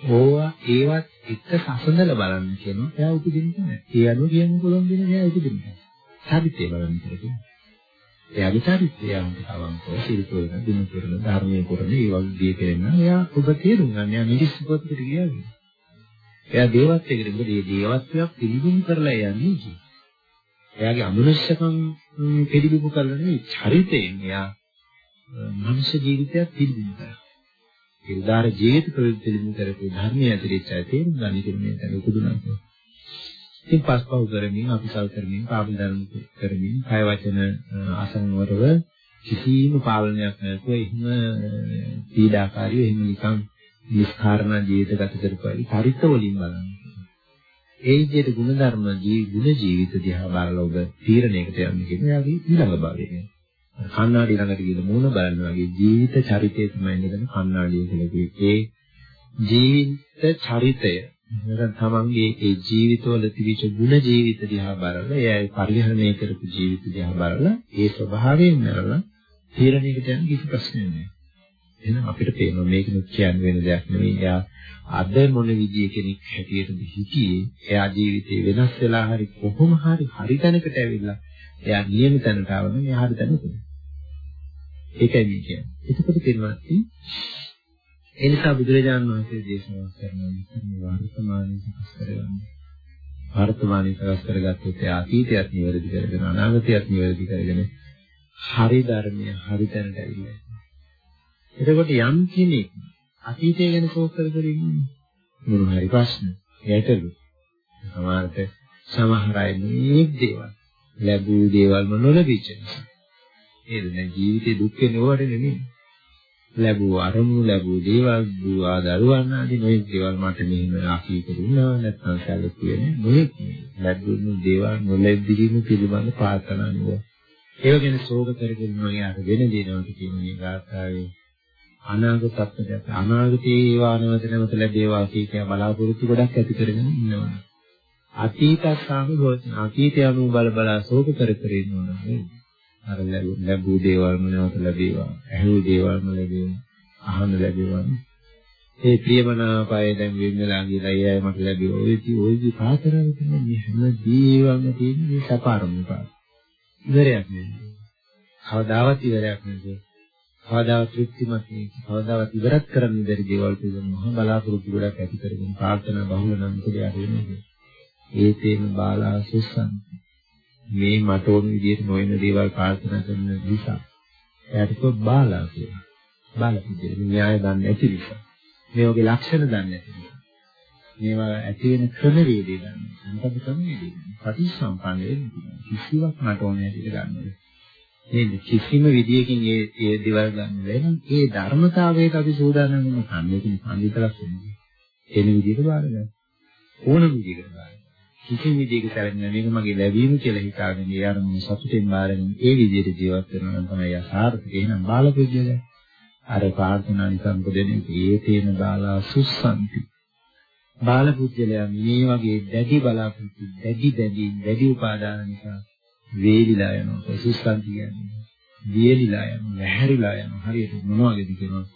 ඕවා ඒවත් එක සසඳලා බලන්න කියනවා. එයා උපදින්නේ නැහැ. ඒ අනුව කියන්න පුළුවන් දෙන එයා උපදින්නේ නැහැ. චරිතය බලන්න කියලා. එයාගේ චරිතය යන්ට අවංකව සිරිතෝන දින පුරන ධර්මයේ පුරන ඒ වගේ දෙයක් එයා ඔබ තේරුම් ගන්න. එයා මිනිස් පොතකට ගියාගේ. එයා දේවත්වයකට මොකද මේ දේවත්වයක් පිළිබිඹු කරලා යන්නේ කි. එයාගේ අමනුෂ්‍යකම් පිළිබිඹු කරලා නෙවෙයි චරිතයෙන් එයා මනුෂ්‍ය ජීවිතයක් පිළිබිඹු කරනවා. ඒ උදාර ජීවිත ප්‍රතිපදින කරපු ධර්මයේ ඇතුළේ තේරුම් ගන්න ඉතින් දැන උපදුනා. ඉතින් පස්පව් කරමින් අපිසල් කරමින් පාපල් ධර්ම කරමින් කය වචන අසංවරව කිසිම පාලනයක් නැතුව එහෙම පීඩාකාරී එහෙම නිකන් නිස්කාරණ ජීවිත ගත කරපුවායි චරිත වලින් බලන්න. ඒ විදිහට ಗುಣධර්ම ජී ගුණ ජීවිත දිහා බලලා ඔබ තීරණයකට යන්න කියන යාගේ ඊළඟ භාවය. කන්නාඩි ළඟට ගිහලා මූණ බලන්න වගේ ජීවිත චරිතය තමයි නේද කන්නාඩිය කියලා කිව්වේ. ඒ ජීවිත චරිතය නැත්නම් තමන්ගේ ඒ ජීවිතවල තිබිච්ච ಗುಣ ජීවිත දිහා බලලා එයයි පරිහරණය කරපු ජීවිත දිහා බලලා ඒ ස්වභාවයෙන් නරලා තීරණයකට යන කිසි ප්‍රශ්නයක් නැහැ. එහෙනම් අපිට පේනවා මේක නුත් කියන්න වෙන දෙයක් නෙවෙයි. එයා අද මොන විදිය කෙනෙක් හැටියටද හිටියේ එයා ජීවිතේ වෙනස් වෙලා හරි කොහොම හරි හරි තැනකට ඇවිල්ලා එයා නියම තැනට ආවම එයා හරි තැනක. ඒකයි මේ කියන්නේ. එතකොට පින්වත් ඒ නිසා බුදුරජාණන් වහන්සේ දේශනා කරන වර්තමානයේ සකස් කරගන්න. වර්තමානයේ සකස් කරගත්තොත් ඒ අතීතයත් නිවැරදි කරගෙන අනාගතයත් නිවැරදි කරගෙන හරි ධර්මය හරි තැනට ඇවිල්ලා. එතකොට යම් කෙනෙක් අතීතය ගැන ශෝක කර කර ඉන්නේ මොන හරි ප්‍රශ්න. ඒකලු. සමහරට සමහර අය මේ දේවල් ලැබූ දේවල්ම නොලැබිච්ච නිසා. නේද? දැන් ජීවිතේ දුක් වෙන්නේ ඕවට නෙමෙයි. ලැබූ අරමුණු ලැබූ දේවල් දුවා දරුවන් ආදී නොයෙක් දේවල් මට මෙහෙම අකීක දුන්නා නැත්නම් සැලකුවේ නොයෙක් ලැබුණු දේවල් නොලැබීම පිළිබඳ ප්‍රාර්ථනා නුව. ඒව ගැන ශෝක කරගෙන මම යාට වෙන දේනවට කියන මේ ගාථාවේ අනාගත අපදයට අනාගතයේ ඒවා නැවත නැවත ලැබේවා කියන බලාපොරොත්තු ගොඩක් ඇති කරගෙන ඉන්නවා. අතීත සාහෝචන අතීතය අනුව බල බලා ශෝක කර කර ඉන්නවා නේද? අර ලැබූ දේවල්ම නැවත ලැබේවා. ඇහූ දේවල්ම ලැබේවා. අහන්න ලැබේවා. ඒ ප්‍රියමනාපය දැන් වෙන්නලා ගිහලා ඒ අය මට ලැබෙව. ඔය ඉති ඔය ඉති පාතරව තියෙන මේ හැම දේවල්ම තියෙන මේ සපාරම පාර. ඉවරයක් නෙවෙයි. කවදාවත් ඉවරයක් නෙවෙයි. කවදාවත් තෘප්තිමත් නෙවෙයි. කවදාවත් ඉවරත් කරන්න බැරි දේවල් පිළිබඳව මහා බලාපොරොත්තු ගොඩක් ඇති කරගෙන ප්‍රාර්ථනා බහුල නම් මොකද යාරෙන්නේ. ඒතේම බාලා සුසන්ති මේ මට ඕන විදිහට නොවන දේවල් ප්‍රාර්ථනා කරන නිසා එයාට කො බාලා කියලා. බාලා කියන්නේ න්‍යාය දන්නේ නැති නිසා. මේ වගේ ලක්ෂණ දන්නේ නැති නිසා. මේවා ඇති වෙන ක්‍රමවේදය දන්නේ. මොකද ක්‍රමවේදය? ප්‍රතිසම්පන්න වෙන්නේ කිසිවක් මට ඕන හැටියට ගන්නවා. නේද? කිසිම විදියකින් ඒ ඒ දේවල් ගන්න බැහැ නම් ඒ ධර්මතාවයට අපි සූදානම් වෙන කන්නේකින් පඬිත ලක්ෂණ. එන විදිහට බාර ගන්න. ඕන විදිහකට බාර කිසිම විදිහක සැලෙන්නේ මේක මගේ ලැබීම කියලා හිතාගෙන ඒ අරමුණ සතුටින් බාරගෙන ඒ විදිහට ජීවත් වෙනවා නම් තමයි අසාර්ථක. එහෙනම් බාලපුජ්‍යල අර ප්‍රාර්ථනා නිසා මොකද වෙන්නේ? ඒ තේන බාලා සුස්සන්ති. බාලපුජ්‍යලයා මේ වගේ දැඩි බලාපොරොත්තු දැඩි දැඩි දැඩි උපාදාන නිසා වේලිලා යනවා. සුස්සන්ති කියන්නේ. වියලිලා යනවා, වැහැරිලා යනවා. හරියට මොනවගේද කියනවා?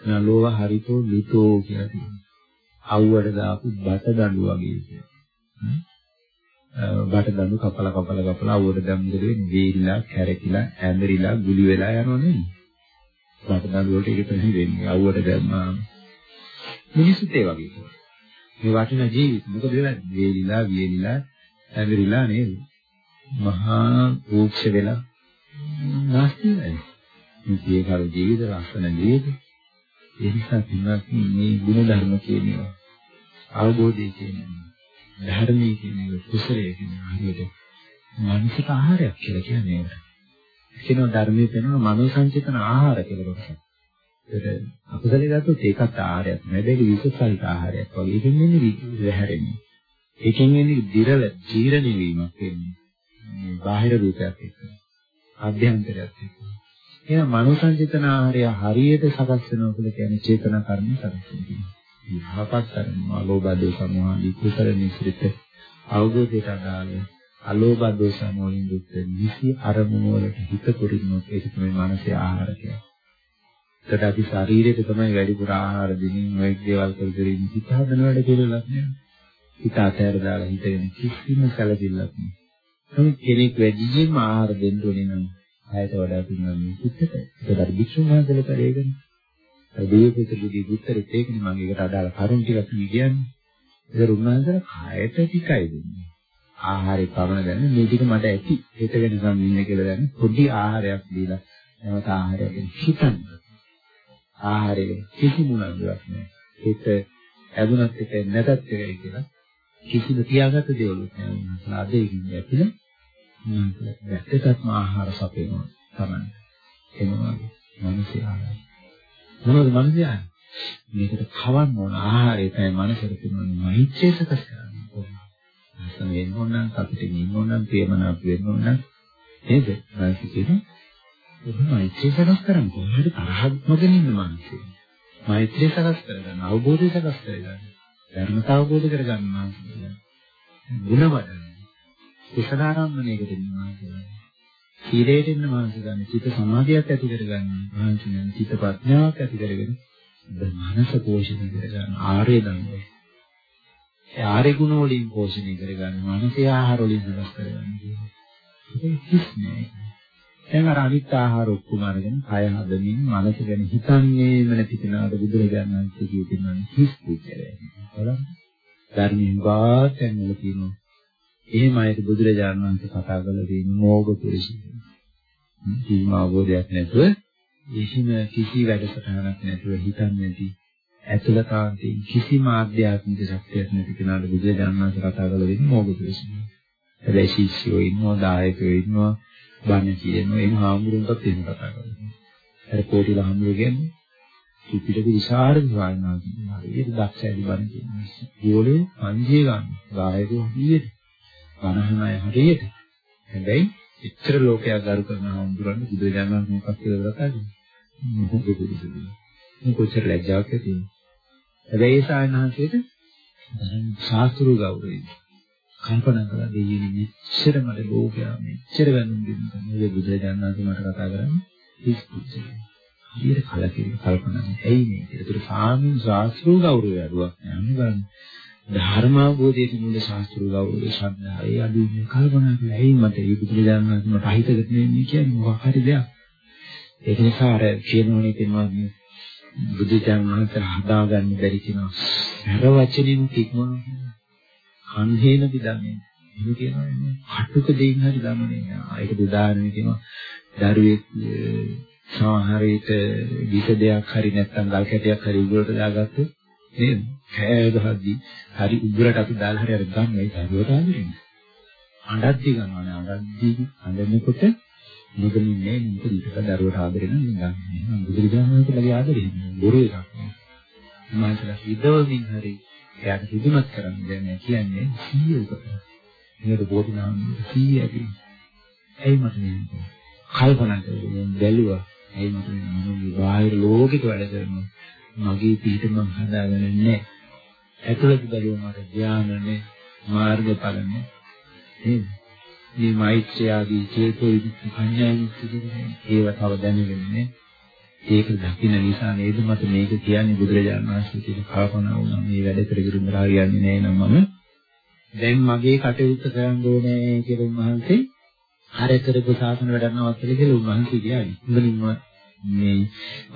නා ලෝව හරිතෝ ලිතෝ කියලා කියනවා. අවුවට දාපු බත දඬු වගේ කියනවා. බට දඬු කපල කපල කපල අවුවට දැම්මද වෙන්නේ වේලිලා කැරකිලා ඇඹරිලා ගුලි වෙලා යනවා නෙමෙයි. බට දඬු වලට ඒක තමයි වෙන්නේ. අවුවට දැම්මා මිනිස්සුත් ඒ වගේ. මේ වටිනා ජීවිත මොකද වෙලා වේලිලා වියලිලා ඇවිරිලා නේද මහා රූක්ෂ වෙලා නැස්ති වෙයි මේ කර ජීවිත ලස්සන ජීවිත ඒ නිසා පින්වත් මේ ගුණ ධර්ම කියනවා අවබෝධය කියනවා ධර්මයේ කියන්නේ කුසලයේ කියන්නේ හරියට මානසික ආහාරයක් කියලා කියන්නේ ඒකට. කියනවා ධර්මයේ පෙනෙන මනෝ සංචේතන ආහාර කියලා කොටසක්. ඒකට අකුසලයේ ගත්තොත් ඒකත් ආහාරයක්. හැබැයි විසුසලිත ආහාරයක් වගේ. ඒකෙන් එන්නේ වැහැරෙන්නේ. ඒකෙන් එන්නේ දිරල ජීර්ණ වීමක් වෙන්නේ. බාහිර රූපයක් එක්ක. අභ්‍යන්තරයක් එක්ක. එහෙනම් මනෝ සංචේතන ආහාරය හරියට සකස් වෙනවා කියලා කියන්නේ චේතනා කර්ම සකස් වෙනවා. යහපත් කරනවා ලෝභ දෝෂ මොහ ආදී කුසල නිසිත අවබෝධයට අදාළ අලෝභ දෝෂ මොහින් දුක්ඛ නිසි අරමුණු වලට හිත පුරින්නොත් ඒක තමයි මානසික ආහාර කියන්නේ. ඒකට අපි ශරීරයට තමයි වැඩිපුර ආහාර දෙමින් ඔය දේවල් කර කර ඉන්න හිත හදන වැඩ කියලා නෑ. හිත අතහැර දාලා හිතගෙන කිසිම සැලකිල්ලක් නෑ. නමුත් කෙනෙක් වැඩියෙන් ආහාර දෙන්න ඕනේ නම් ආයත වඩා පින්නන්නේ හිතට. ඒකට අර වික්ෂුන් වහන්සේලා කරේගෙන. අර දෙවියන්ගේ උත්තරෙත් ඒකනේ මම ඒකට අදාළ කරුණ ටිකක් කියන්නේ. ඒක උන්වහන්සේලා කායට ටිකයි දෙන්නේ. ආහාරය පමණ දැන මේ ටික මට ඇති හිත වෙනකම් ඉන්න කියලා දැන පොඩි ආහාරයක් දීලා නැවත ආහාරයක් හිතන්න. ආහාරය කිසි මුලක් නෑ. හිත ඇදුනත් එක නැතත් එකයි කියලා කිසිම තියාගත දෙයක් නෑ. අද ඒකින් ඇතුළ වැටකත්ම ආහාර සපයනවා තමයි. එනවා මනසේ ආහාර. මොනවද මනසේ ආහාර? මේකට කවන්න ඕන ආහාරය තමයි මනසට තියෙන මෛත්‍රිය සකස් කරන්න ඕන. නැත්නම් වෙන්න ඕන නම් අපිට ඉන්න ඕන නම් ප්‍රේමනාප වෙන්න ඕන නම් නේද? මනස කියන එහෙනම් මෛත්‍රිය සකස් කරන්න කොහොමද තරහක් නොගෙන ඉන්න මනසේ. මෛත්‍රිය සකස් කරගන්න, අවබෝධය සකස් කරගන්න. ධර්මතාව අවබෝධ කරගන්න මනසේ. ගුණ වඩන්න. කුසලාරම්මණයකට එන්න මනසේ. සීලයට එන්න මනසේ ගන්න. චිත්ත සමාධියක් ඇති කරගන්න. මනසේ චිත්ත ප්‍රඥාවක් ඇති කරගෙන මනස පෝෂණය කරගන්න ආර්ය ධර්මය. ඒ ආර්ය ගුණ වලින් පෝෂණය කරගන්න මනසේ ආහාර වලින් සකස් කරගන්න කියන්නේ. ඒක කිස්නේ. දැන් අර අනිත් ආහාර ඔක්කොම අරගෙන කය හදමින් මනස ගැන හිතන්නේම නැති කෙනාට බුදුරජාණන් වහන්සේ කියපින්නන්නේ හිස් පුච්චරයි. බලන්න. ධර්මයෙන් වාතෙන් වල තියෙනවා. එහෙම අයට බුදුරජාණන් වහන්සේ කතා කරලා තියෙන මෝග පුරුෂය. කිසිම අවබෝධයක් නැතුව කිසිම කිසි වැඩසටහනක් නැතුව හිතන්නේ නැති ඇතුළතාන්තයෙන් කිසිම ආධ්‍යාත්මික ශක්තියක් නැති කෙනාට බුදුරජාණන් වහන්සේ කතා කරලා දෙන්නේ මෝග පුරුෂය. හැබැයි ශිෂ්‍යයෝ ඉන්නවා, දායකයෝ ඉන්නවා, බණ කියනවා, එන හාමුදුරුවන්ටත් එහෙම කතා කරනවා. අර කෝටිල හාමුදුරුවෝ කියන්නේ ත්‍රිපිටක විසරද ස්වාමීන් හරියට දක්ෂයි බණ කියන්නේ. ගෝලේ පන්සිය ගන්න. දායකයෝ හරියට. බණහන අය හරියට. හැබැයි එච්චර ලෝකයා ගරු කරන හාමුදුරන් බුදුරජාණන් වහන්සේ මොකක්ද කියලා කතා කරන්නේ. මොකද බුදුසසුන. මේ කොච්චර ලැජ්ජාවක් තියෙනවද? හැබැයි ඒ සායනහන්සේට ශාස්ත්‍රීය ගෞරවය. කල්පනා කරලා දෙයියනේ මෙච්චර මට ලෝකයා මෙච්චර වැඳුම් දෙන්න මේ බුදුරජාණන් වහන්සේ මට කතා කරන්නේ හිස් පුච්චේ. හරියට කලකිරීම කල්පනා කරනවා. ඇයි මේ? ඒකට සාමින් ශාස්ත්‍රීය ගෞරවය අඩුවක් නෑ. අනිවාර්යෙන් ධර්මාභෝධයේ මුල ශාස්ත්‍රීය ගෞරවය ශ්‍රද්ධාව ඒ අඩුවෙන් කල්පනා කරලා ඇයි මට මේ බුදුරජාණන් වහන්සේ මට අහිතකට නෙමෙයි කියන්නේ මොකක් හරි දෙයක්. ඒක නිසා අර කියනෝනේ තියෙනවා බුදුරජාණන් වහන්සේ හදාගන්න බැරි කියනවා. හැර වචනින් තික්මන කන්හේන විදන්නේ. එහෙම කියනවා නේ. කටුක දෙයින් හරි දමන්නේ. ඒකට උදාහරණයක් කියනවා. දරුවෙක් සමහරවිට විස දෙයක් හරි නැත්නම් ගල් කැටයක් හරි උගලට දාගත්තොත් නේද? කෑ ගහද්දි හරි උගලට අපි දාලා හරි අර ගන්න ඒ දරුවට ආදරෙන්නේ. අඬද්දි ගන්නවානේ අඬද්දි අඬනකොට මුදලින්නේ මොකද ඊට දරුවට ආදරෙන නිකන්. බුදුරජාණන් වහන්සේලාගේ ආදරේ බොරු එකක් නේ. මාසලා හිතවමින් හරි එයාට සිදුමත් කරන්න දැන් කියන්නේ 100 උකට. මේක බෝධිනාම 100 ඇති. ඇයි මට නෙමෙයි. කල්පනා කරලා බැලුවා. ඇයි මට මේ බාහිර ලෝකෙක වැඩ කරනවා. මගේ පිට මං හදාගෙන නැහැ. ඇතුළත බැලුවා මට ධානනේ මාර්ගඵල නැහැ. නේද? මේ මෛත්‍රිය ආදී චේතෝ විඥානික ඒව තව දැනෙන්නේ ඒක දකින්න නිසා නේද මට මේක කියන්නේ බුදුරජාණන් වහන්සේ කියන කල්පනා වුණා මේ වැඩ කරගෙන හරියන්නේ නැහැ නම් මම දැන් මගේ කටයුත්ත කරන්න ඕනේ කියලා උන්වහන්සේ හර කරපු සාසන වැඩ නවත්තලා කියලා උන්වහන්සේ කියන්නේ. මුලින්ම මේ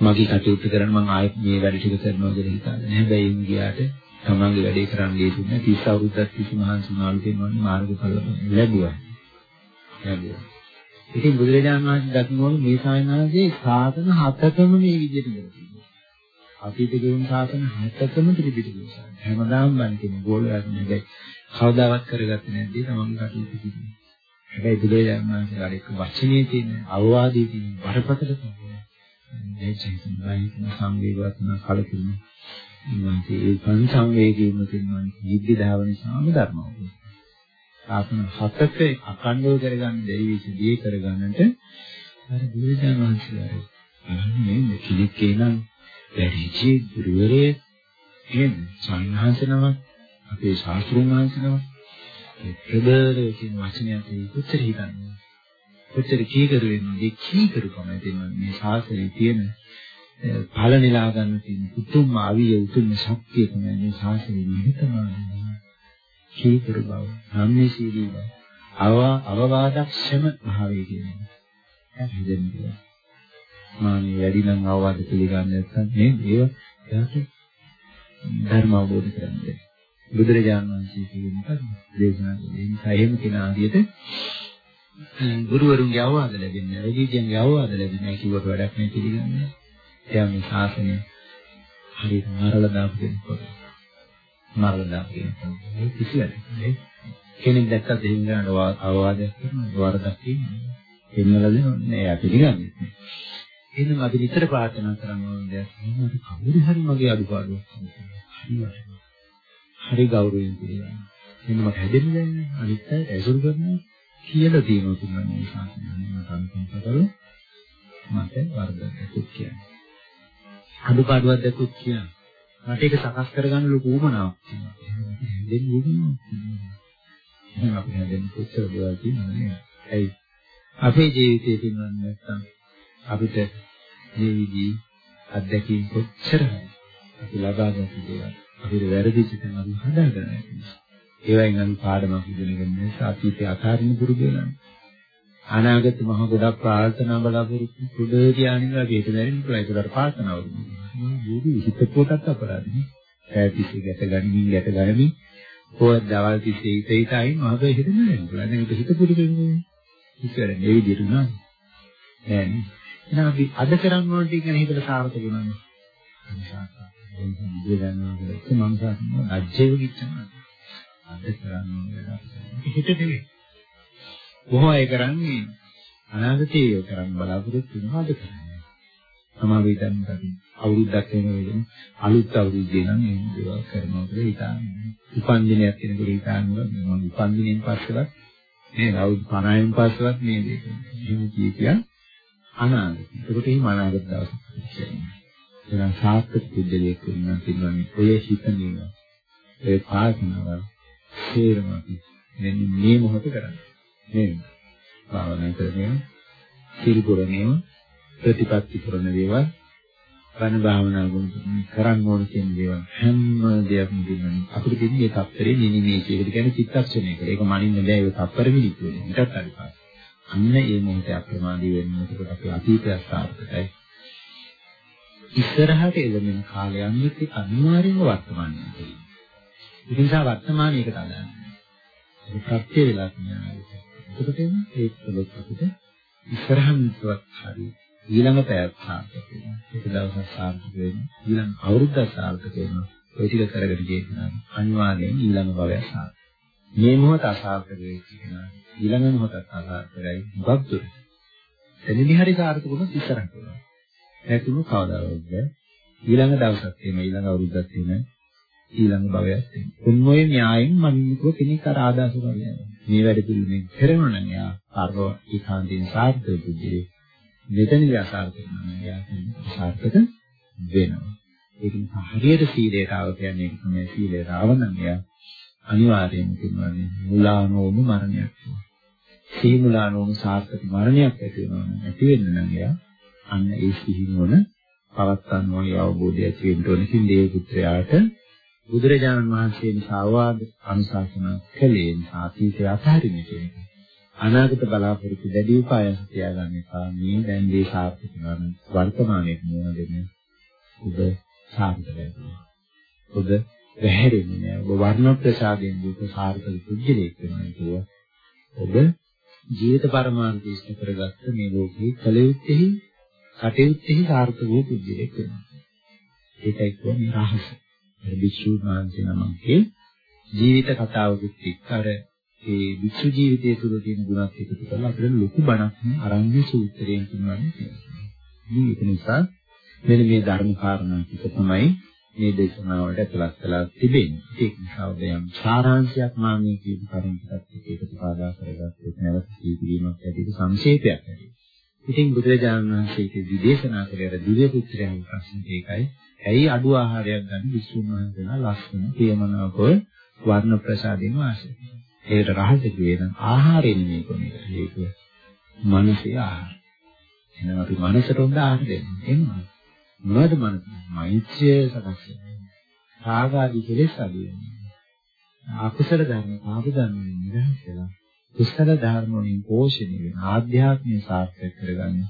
මගේ කටයුත්ත කරන්න මම ආයෙත් මේ වැඩ ටික කරනවා කියලා හිතාගෙන. හැබැයි උන් ගියාට තමන්ගේ වැඩේ කරන්න ලේසුනේ 30 අවුරුද්දක් කිසි මහන්සි වුණාලු කියනවනේ මාර්ගඵල ලැබුවා. ලැබුවා. ඉතින් බුදුරජාණන් වහන්සේ දක්වන මේ සායනාවේ සාධන හතකම මේ විදිහට දෙනවා. අතීත ගෙවුම් සාධන හතකම පිළිබිඩු හැමදාම බන් කියන ගෝල ගන්න හැබැයි කවදාවත් කරගත්තේ නැද්ද තමන්ගේ කටයුතු කිව්වේ. හැබැයි බුදුරජාණන් වහන්සේලාට එක්ක වචනේ තියෙන අවවාදයේ තියෙන බරපතල තමයි. මේ චේතන බයින සංවේගවත්න කලකිරීම. ඉන්වන්ති ඒ සංසංවේගීම තියෙනවා නිද්දි ධාවන සාම ධර්මවල. ආත්ම හතක අකණ්ඩව කරගන්න දෙවි විසදී කරගන්නට අර බුදුරජාණන් වහන්සේලාට අහන්නේ කෙනෙක් කියනනම් වැඩිචි ගුරුවරේ කියන සංඝාසනමක් අපේ ශාස්ත්‍රීය වහන්සේනමක් ඒ ප්‍රබල කියන වචනයක් කොච්චර හිතන්නේ කොච්චර කීකරු වෙනවද? කීකරුකම දෙනවා මේ ශාසනයේ තියෙන ඵල නෙලා ගන්න තියෙන උතුම් ආවිය උතුම් ශක්තිය තමයි මේ ශාසනයේ නිහිතමාන කීකරු බව සම්මේශීලී බව අව අවවාදක්ෂම භාවය කියන්නේ. හැදෙන්නේ මානේ වැඩි නම් අවවාද පිළිගන්නේ නැත්නම් මේ ඒව එයාට ධර්ම අවබෝධ කරගන්න බුදුරජාණන් වහන්සේ කියන මොකද දේශනා කළේ නිසා එහෙම කෙන ආදියට ගුරුවරුන්ගේ අවවාද ලැබෙන්නේ රජීජයන්ගේ අවවාද ලැබෙන්නේ කිව්වට වැඩක් නෑ පිළිගන්නේ. එයා මේ ශාසනය හරියට මරලා දාපු කෙනෙක් වගේ මරලා දාපු කෙනෙක් වගේ කිසිවක් නෑ. කෙනෙක් දැක්කත් එහෙම ගන්න අවවාදයක් කරනවා වරදක් කියන්නේ එන්නලා දෙන්නේ එයා පිළිගන්නේ එහෙනම් අපි නිතර ප්‍රාර්ථනා කරන දෙයක් මොනවද කවුරු හරි මගේ අඩුපාඩුවක් හරි හරි ගෞරවයෙන් පිළිගන්න. එන්න මට හැදෙන්න දැනෙන්නේ අනිත් අය ඇසුරු කරනවා. කියලා තියෙනවා තුන්වන මේ ශාසනය අනුකම්පා මට වර්ධනයක් කියන්නේ. අඩුපාඩුවක් දැක්කොත් කියන. මට ඒක සකස් කරගන්න ලොකු උවමනාවක් තියෙනවා. හැදෙන්න තියෙනවා. එහෙනම් අපි හැදෙන්න කොච්චර දේවල් තියෙනවද? ඇයි? අපේ ජීවිතයේ තියෙනවා නැත්තම් අපිට මේ විදිහේ අත්දැකීම් කොච්චර අපි ලබා ගන්න දේවල් අපිට වැරදිච්ච තැන් අපි හදාගන්න නිසා. ඒවයින් අපි පාඩමක් ඉගෙනගෙන නිසා අතීතයේ අතාරින්න පුරුදු වෙනවා. අනාගත මහ ගොඩක් ප්‍රාර්ථනා බලාපොරොත්තු පුඩ කියන්නේ අපි ඒක දැරින්න පුළුවන් ඒකට ප්‍රාර්ථනා වුණා. මේ හිත පොටක් අපරාධනේ. ඈතිසි ගැට ගනිමින් ගැට ගනිමින් කොහොමද දවල් තිස්සේ හිත හිතයින් මහබ හිතෙන්න නෑ. බලන්න ඒක හිත පුරුදු වෙන්නේ. ඉස්සරහ මේ විදිහට උනා. නෑනේ. එහෙනම් අපි අද කරන්න ඕන ටික ගැන හිතලා සාර්ථක වෙනවා. බුදුරජාණන් වහන්සේ මම සාකච්ඡා අජ්ජේව කිච්චනවා. අද කරන්නේ හිත දෙවි. බොහෝ අය කරන්නේ අනාගතයේ කරන්න බලාපොරොත්තු වෙනවාද කරන්නේ. සමාවෙ දැන් අපි අවුරුද්දක් වෙන වෙලෙම අලුත් අවුරුද්දේ නම් මේ දේවල් කරනවා කියලා හිතන්නේ. උපන් දිනයක් වෙනකොට හිතන්නේ මම උපන් දිනෙන් පස්සෙවත් මේ අවුරුදු 50න් පස්සෙවත් මේ දේ එහෙම කිය කිය අනාගතය. ඒකට එහෙම අනාගත දවසක් කියන්නේ. එනම් සාර්ථක පුද්ගලයෙක් වෙනවා කියන්නේ ඔය හිතනේම ඒ පාසනාව සේරමකි මෙන්න මේ මොහොත කරන්නේ නේද භාවනා කරගෙන සිල්පුරණේම ප්‍රතිපත්ති පුරණ දේවල් වන භාවනා ගුණ කරන්න ඕන කියන දේවල් හැම දෙයක්ම දිනන්නේ අපිට තියෙන මේ තත්ත්වයේ නිනිමේ කියන කියන්නේ චිත්තක්ෂණයක ඒක මනින්න බෑ ඒ තත්ත්වෙ මිනිත්තු වෙන. ඊටත් අඩුපාඩු. අන්න ඒ මොහොතේ අප්‍රමාදී වෙන්න එතකොට අපේ අතීතය සාර්ථකයි. ඉස්සරහට එළමෙන කාලයන්ෙත් අනිවාර්යයෙන්ම වර්තමානයේ තියෙනවා. ඒ නිසා වර්තමානයේකට අදාළ. ඒක ප්‍රත්‍ය වෙලා තියෙනවා. එතකොට ඒක පොළොත් අපිට ඉස්සරහින්වත් හරි ඊළඟ පැයක් සාර්ථක වෙනවා. ඒක දවසක් සාර්ථක වෙනවා. ඊළඟ අවුරුද්දක් සාර්ථක වෙනවා. ඔය ටික කරගෙන ගියනම් අනිවාර්යෙන් ඊළඟ භවය සාර්ථක. මේ මොහොත අසාර්ථක වෙච්ච කෙනා ඊළඟ මොහොතත් අසාර්ථකයි. මොකක්ද? එදිනි හරි සාර්ථක වුණොත් ඉස්සරහට වෙනවා. නැතුණු කවදාවත් බෑ. ඊළඟ දවසක් එන ඊළඟ අවුරුද්දක් එන ඊළඟ භවයක් එන. උන්මොය න්‍යායෙන් මනින්නකෝ කෙනෙක් අර ආදාස කරගෙන මේ වැඩ පිළිවෙලින් කරනවා නම් එයා අරව ඒකාන්තයෙන් සාර්ථක වෙන්නේ. මෙතනදී අසාර්ථක නම් එයා සාර්ථක වෙනවා. ඒක නිසා හරියට සීලයට ආව කියන්නේ ඒක තමයි සීලයට ආව නම් එයා අනිවාර්යයෙන්ම කියනවානේ මුලානෝම මරණයක්. සීමුලානෝම සාර්ථක මරණයක් ඇති වෙනවා නම් ඇති වෙන්න නම් එයා අන්න ඒ සිහිනුවන පවත්වන්න ඕනේ අවබෝධය ඇති වෙන්න ඕනේ. ඉතින් දේව පුත්‍රයාට බුදුරජාණන් වහන්සේ සාවාද අනුශාසනා කළේ සාතීතය අතහරින්න කියන එක. අනාගත බලාපොරොත්තු දැඩි උපායන් තියාගන්න එපා. මේ දැන් දේ සාර්ථක කරන වර්තමානයේ මොන දෙන්නේ ඔබ සාර්ථක වෙනවා. ඔබ වැහැරෙන්නේ නෑ. ඔබ වර්ණ ප්‍රසාදයෙන් දුක සාර්ථක පුජ්‍යලයක් වෙනවා කියුවා. ඔබ ජීවිත පරමාර්ථය ඉෂ්ට කරගත්ත මේ ලෝකේ කලයුත්තේහි කටයුත්තේහි සාර්ථක වූ පුජ්‍යලයක් වෙනවා. ඒකයි කියන්නේ රහස. ඒ විසුණු මහන්සිය නමගේ ජීවිත කතාවකුත් එක්ක අර ඒ විසු ජීවිතයේ තුල තියෙන ගුණත් එකතු කරලා අපිට ලොකු බණක් අරන්දි සූත්‍රයෙන් කියනවා. මේක නිසා මෙන්න මේ ධර්ම කාරණා ටික තමයි මේ දේශනාවට ඇතුළත් වෙලා තිබෙන්නේ. ඒක නිසා ඔබ යම් සාරාංශයක් මා මේ කියපු කරුණුටත් එකතු පාදා කරගත්තොත් නැවත සීපීමක් ඇතිව සංක්ෂේපයක් ඇති. ඉතින් බුදුරජාණන් වහන්සේගේ විදේශනා කළේ දිව්‍ය පුත්‍රයන් ප්‍රශ්නේ ඒකයි. ඇයි අඩු ආහාරයක් ගන්න විසුණු වහන්සේලා ලස්සන ප්‍රියමනාපව වර්ණ ප්‍රසාදයෙන් වාසය කරනවා. ඒකට රහස කියන ආහාරය නෙමෙයි කොහොමද ඒක මනසේ ආහාර. එහෙනම් අපි මනසට හොඳ ආහාර දෙන්න. එහෙමයි. මොනවද මනස? මෛත්‍රිය සකස් වෙනවා. රාග ආදී කෙලෙස් අඩු වෙනවා. අකුසල ධර්ම පාප ධර්ම නිරහස් වෙනවා. කුසල ධර්ම වලින් පෝෂණය වෙන ආධ්‍යාත්මය සාර්ථක කරගන්න.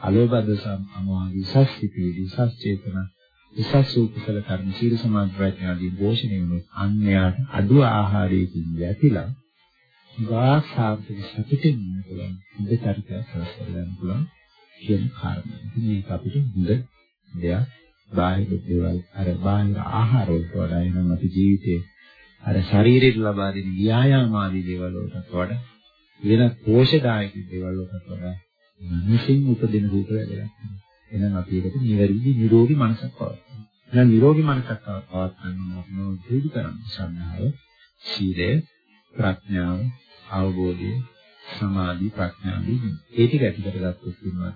අලෝබද සම්මාදී සස්සිතේදී සස්චේතන විසස් වූ කුසල කර්ම සීල සමාධි ප්‍රඥාදී පෝෂණය වුණොත් අන්‍යයට අඩු ආහාරයකින් වැටිලා ගා සාර්ථක සතුටින් ඉන්න පුළුවන්. හොඳ චරිතයක් සකස් කරගන්න පුළුවන් කියන කාරණා. ඉතින් මේක අපිට හොඳ දෙයක්. බාහිර දේවල් අර බාහිර ආහාර වලට වඩා එනම් අපි ජීවිතේ අර ශරීරයට ලබා දෙන ව්‍යායාම ආදී දේවල් වලට වඩා වෙන පෝෂදායක දේවල් වලට වඩා මනසින් උපදින රූප වැඩක්. එහෙනම් අපි ඒකට නිවැරදි නිරෝගී මනසක් පවත්වනවා. එහෙනම් නිරෝගී මනසක් පවත්වන්න ඕන දුරු කරන්න සම්මාව, සීලය, ප්‍රඥාව, අවබෝධය, සමාධි, ප්‍රඥාදී ඒ ටික ඇති කරගත්තොත් වෙනවා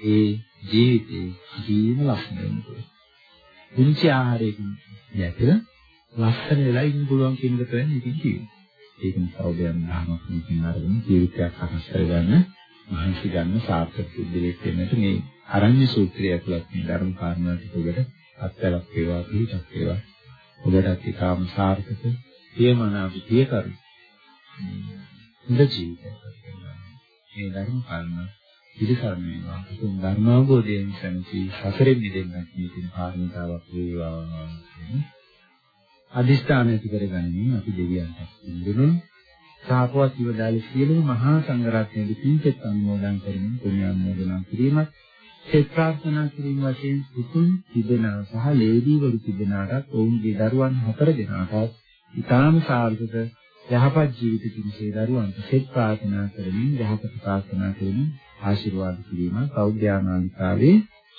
ඒ ජීවිතේ ජීවන ලක්ෂණ වෙනවා. පුංචි ආහාරයකින් යැපෙලා ලස්සන වෙලා ඉන්න පුළුවන් කියන එක තමයි ඉතින් කියන්නේ. ඒක නිසා ඔබ යන ධර්මයක් මේකින් අරගෙන ජීවිතයක් සකස් කරගන්න මහන්සි ගන්න සාර්ථක උද්දේශයක් වෙනට මේ අරඤ්‍ය සූත්‍රය ඇතුළත් මේ ධර්ම කාරණා ටික ඔබට අත්දැකක් වේවා පිටක් වේවා. ඔබට ඒකාම සාර්ථක ප්‍රියමනාප පියකරු. හොඳ ජීවිතයක් මේ ධර්ම කාරණා පිළිසරණ වෙනවා. උතුම් ධර්මාවබෝධයෙන් සැනසී සසරෙන් මිදෙන්නත් මේ තියෙන කාරණාවක් වේවා. අදිස්ථාන ඇති කරගනිමින් අපි දෙවියන්ට පිළිගනු. සාපවත් ඉවදාලි සියලුම මහා සංඝරත්නයේ පින්කෙත් අනුමෝදන් කරමින් පුණ්‍යානුමෝදනා කිරීමත් සෙත් ප්‍රාර්ථනා කිරීම වශයෙන් උතුම් තිබෙනා සහ ලේදීවරු තිබෙනාටත් ඔවුන්ගේ දරුවන් හතර දෙනාටත් ඊටාම සාර්ථක යහපත් ජීවිත පිණිසේ දරුවන්ට සෙත් ප්‍රාර්ථනා කරමින් යහපත් ප්‍රාර්ථනා කරමින් ආශිර්වාද කිරීම සෞද්‍යානාලිකාවේ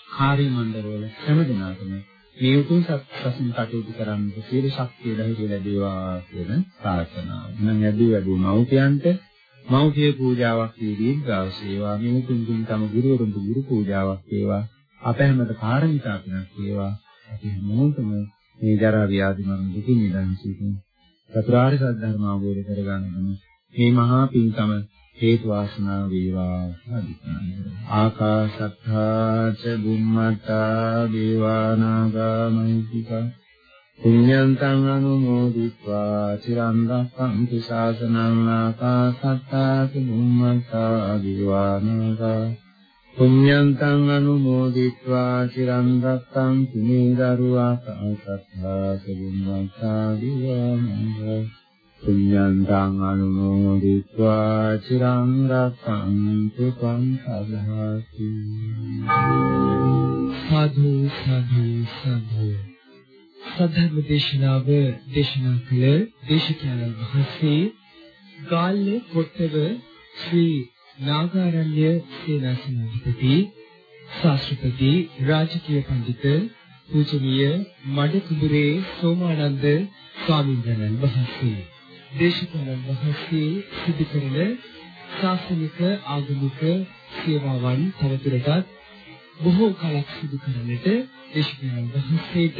කාර්ය මණ්ඩලවල හැම දිනකටම මේ උතුම් සත්‍යසින් කටයුතු කරන්න සියලු ශක්තිය ධෛර්යය ලැබේවා කියන ප්‍රාර්ථනාව. මම යදී වැඩි මව්පියන්ට මව්පිය පූජාවක් දීර්ඝාව සේවා මේ උතුම් තුන් තම ගුරුවරුන්ට ගුරු පූජාවක් වේවා. අප හැමත කාරණිකා පිනක් වේවා. අපි මොහොතම මේ ජරා ව්‍යාධි මරණ දුකින් නිදහස් වීම චතුරාර්ය සත්‍ය ධර්ම අවබෝධ කරගන්නම මේ මහා පින්කම හේතු වාසනා වේවා. ආකාශත්තා ච බුම්මත්තා දේවානාගාමයිතික පුඤ්ඤන්තං අනුමෝදිत्वा চিරන් රක්ඛන්තු ශාසනං ආකාශත්තා ච බුම්මත්තා දේවානාගා පුඤ්ඤන්තං අනුමෝදිत्वा চিරන් රක්ඛන්තු මේ දරුවා ආකාශත්තා ච බුම්මත්තා දේවානාගා පුඤ්ඤන්තං අනුමෝදිत्वा චිරං රක්ඛන්තු ත්වං සදහති. සාදු සාදු සාදු. සද්ධර්ම දේශනාව දේශනා කළ දේශකයන් වහන්සේ ගාල්ල කොට්ටව ශ්‍රී නාගාරණ්‍ය සේනාසනාධිපති ශාස්ත්‍රපති රාජකීය පඬිත පූජනීය මඩ කුඹුරේ සෝමානන්ද ස්වාමීන් වහන්සේ දේශකයන්න් වහන්සේ සිදු කරන ශාසනික ආගමික සේවාවන් තවදුරටත් බොහෝ කලක් සිදු කරන්නට දේශකයන්න් වහන්සේට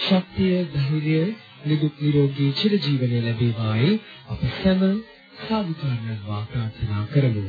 ශක්තිය ධෛර්යය නිදුක් නිරෝගී චිර ජීවනය ලැබේවායි අප සැම සාදුකාරයන් වා ප්‍රාර්ථනා කරමු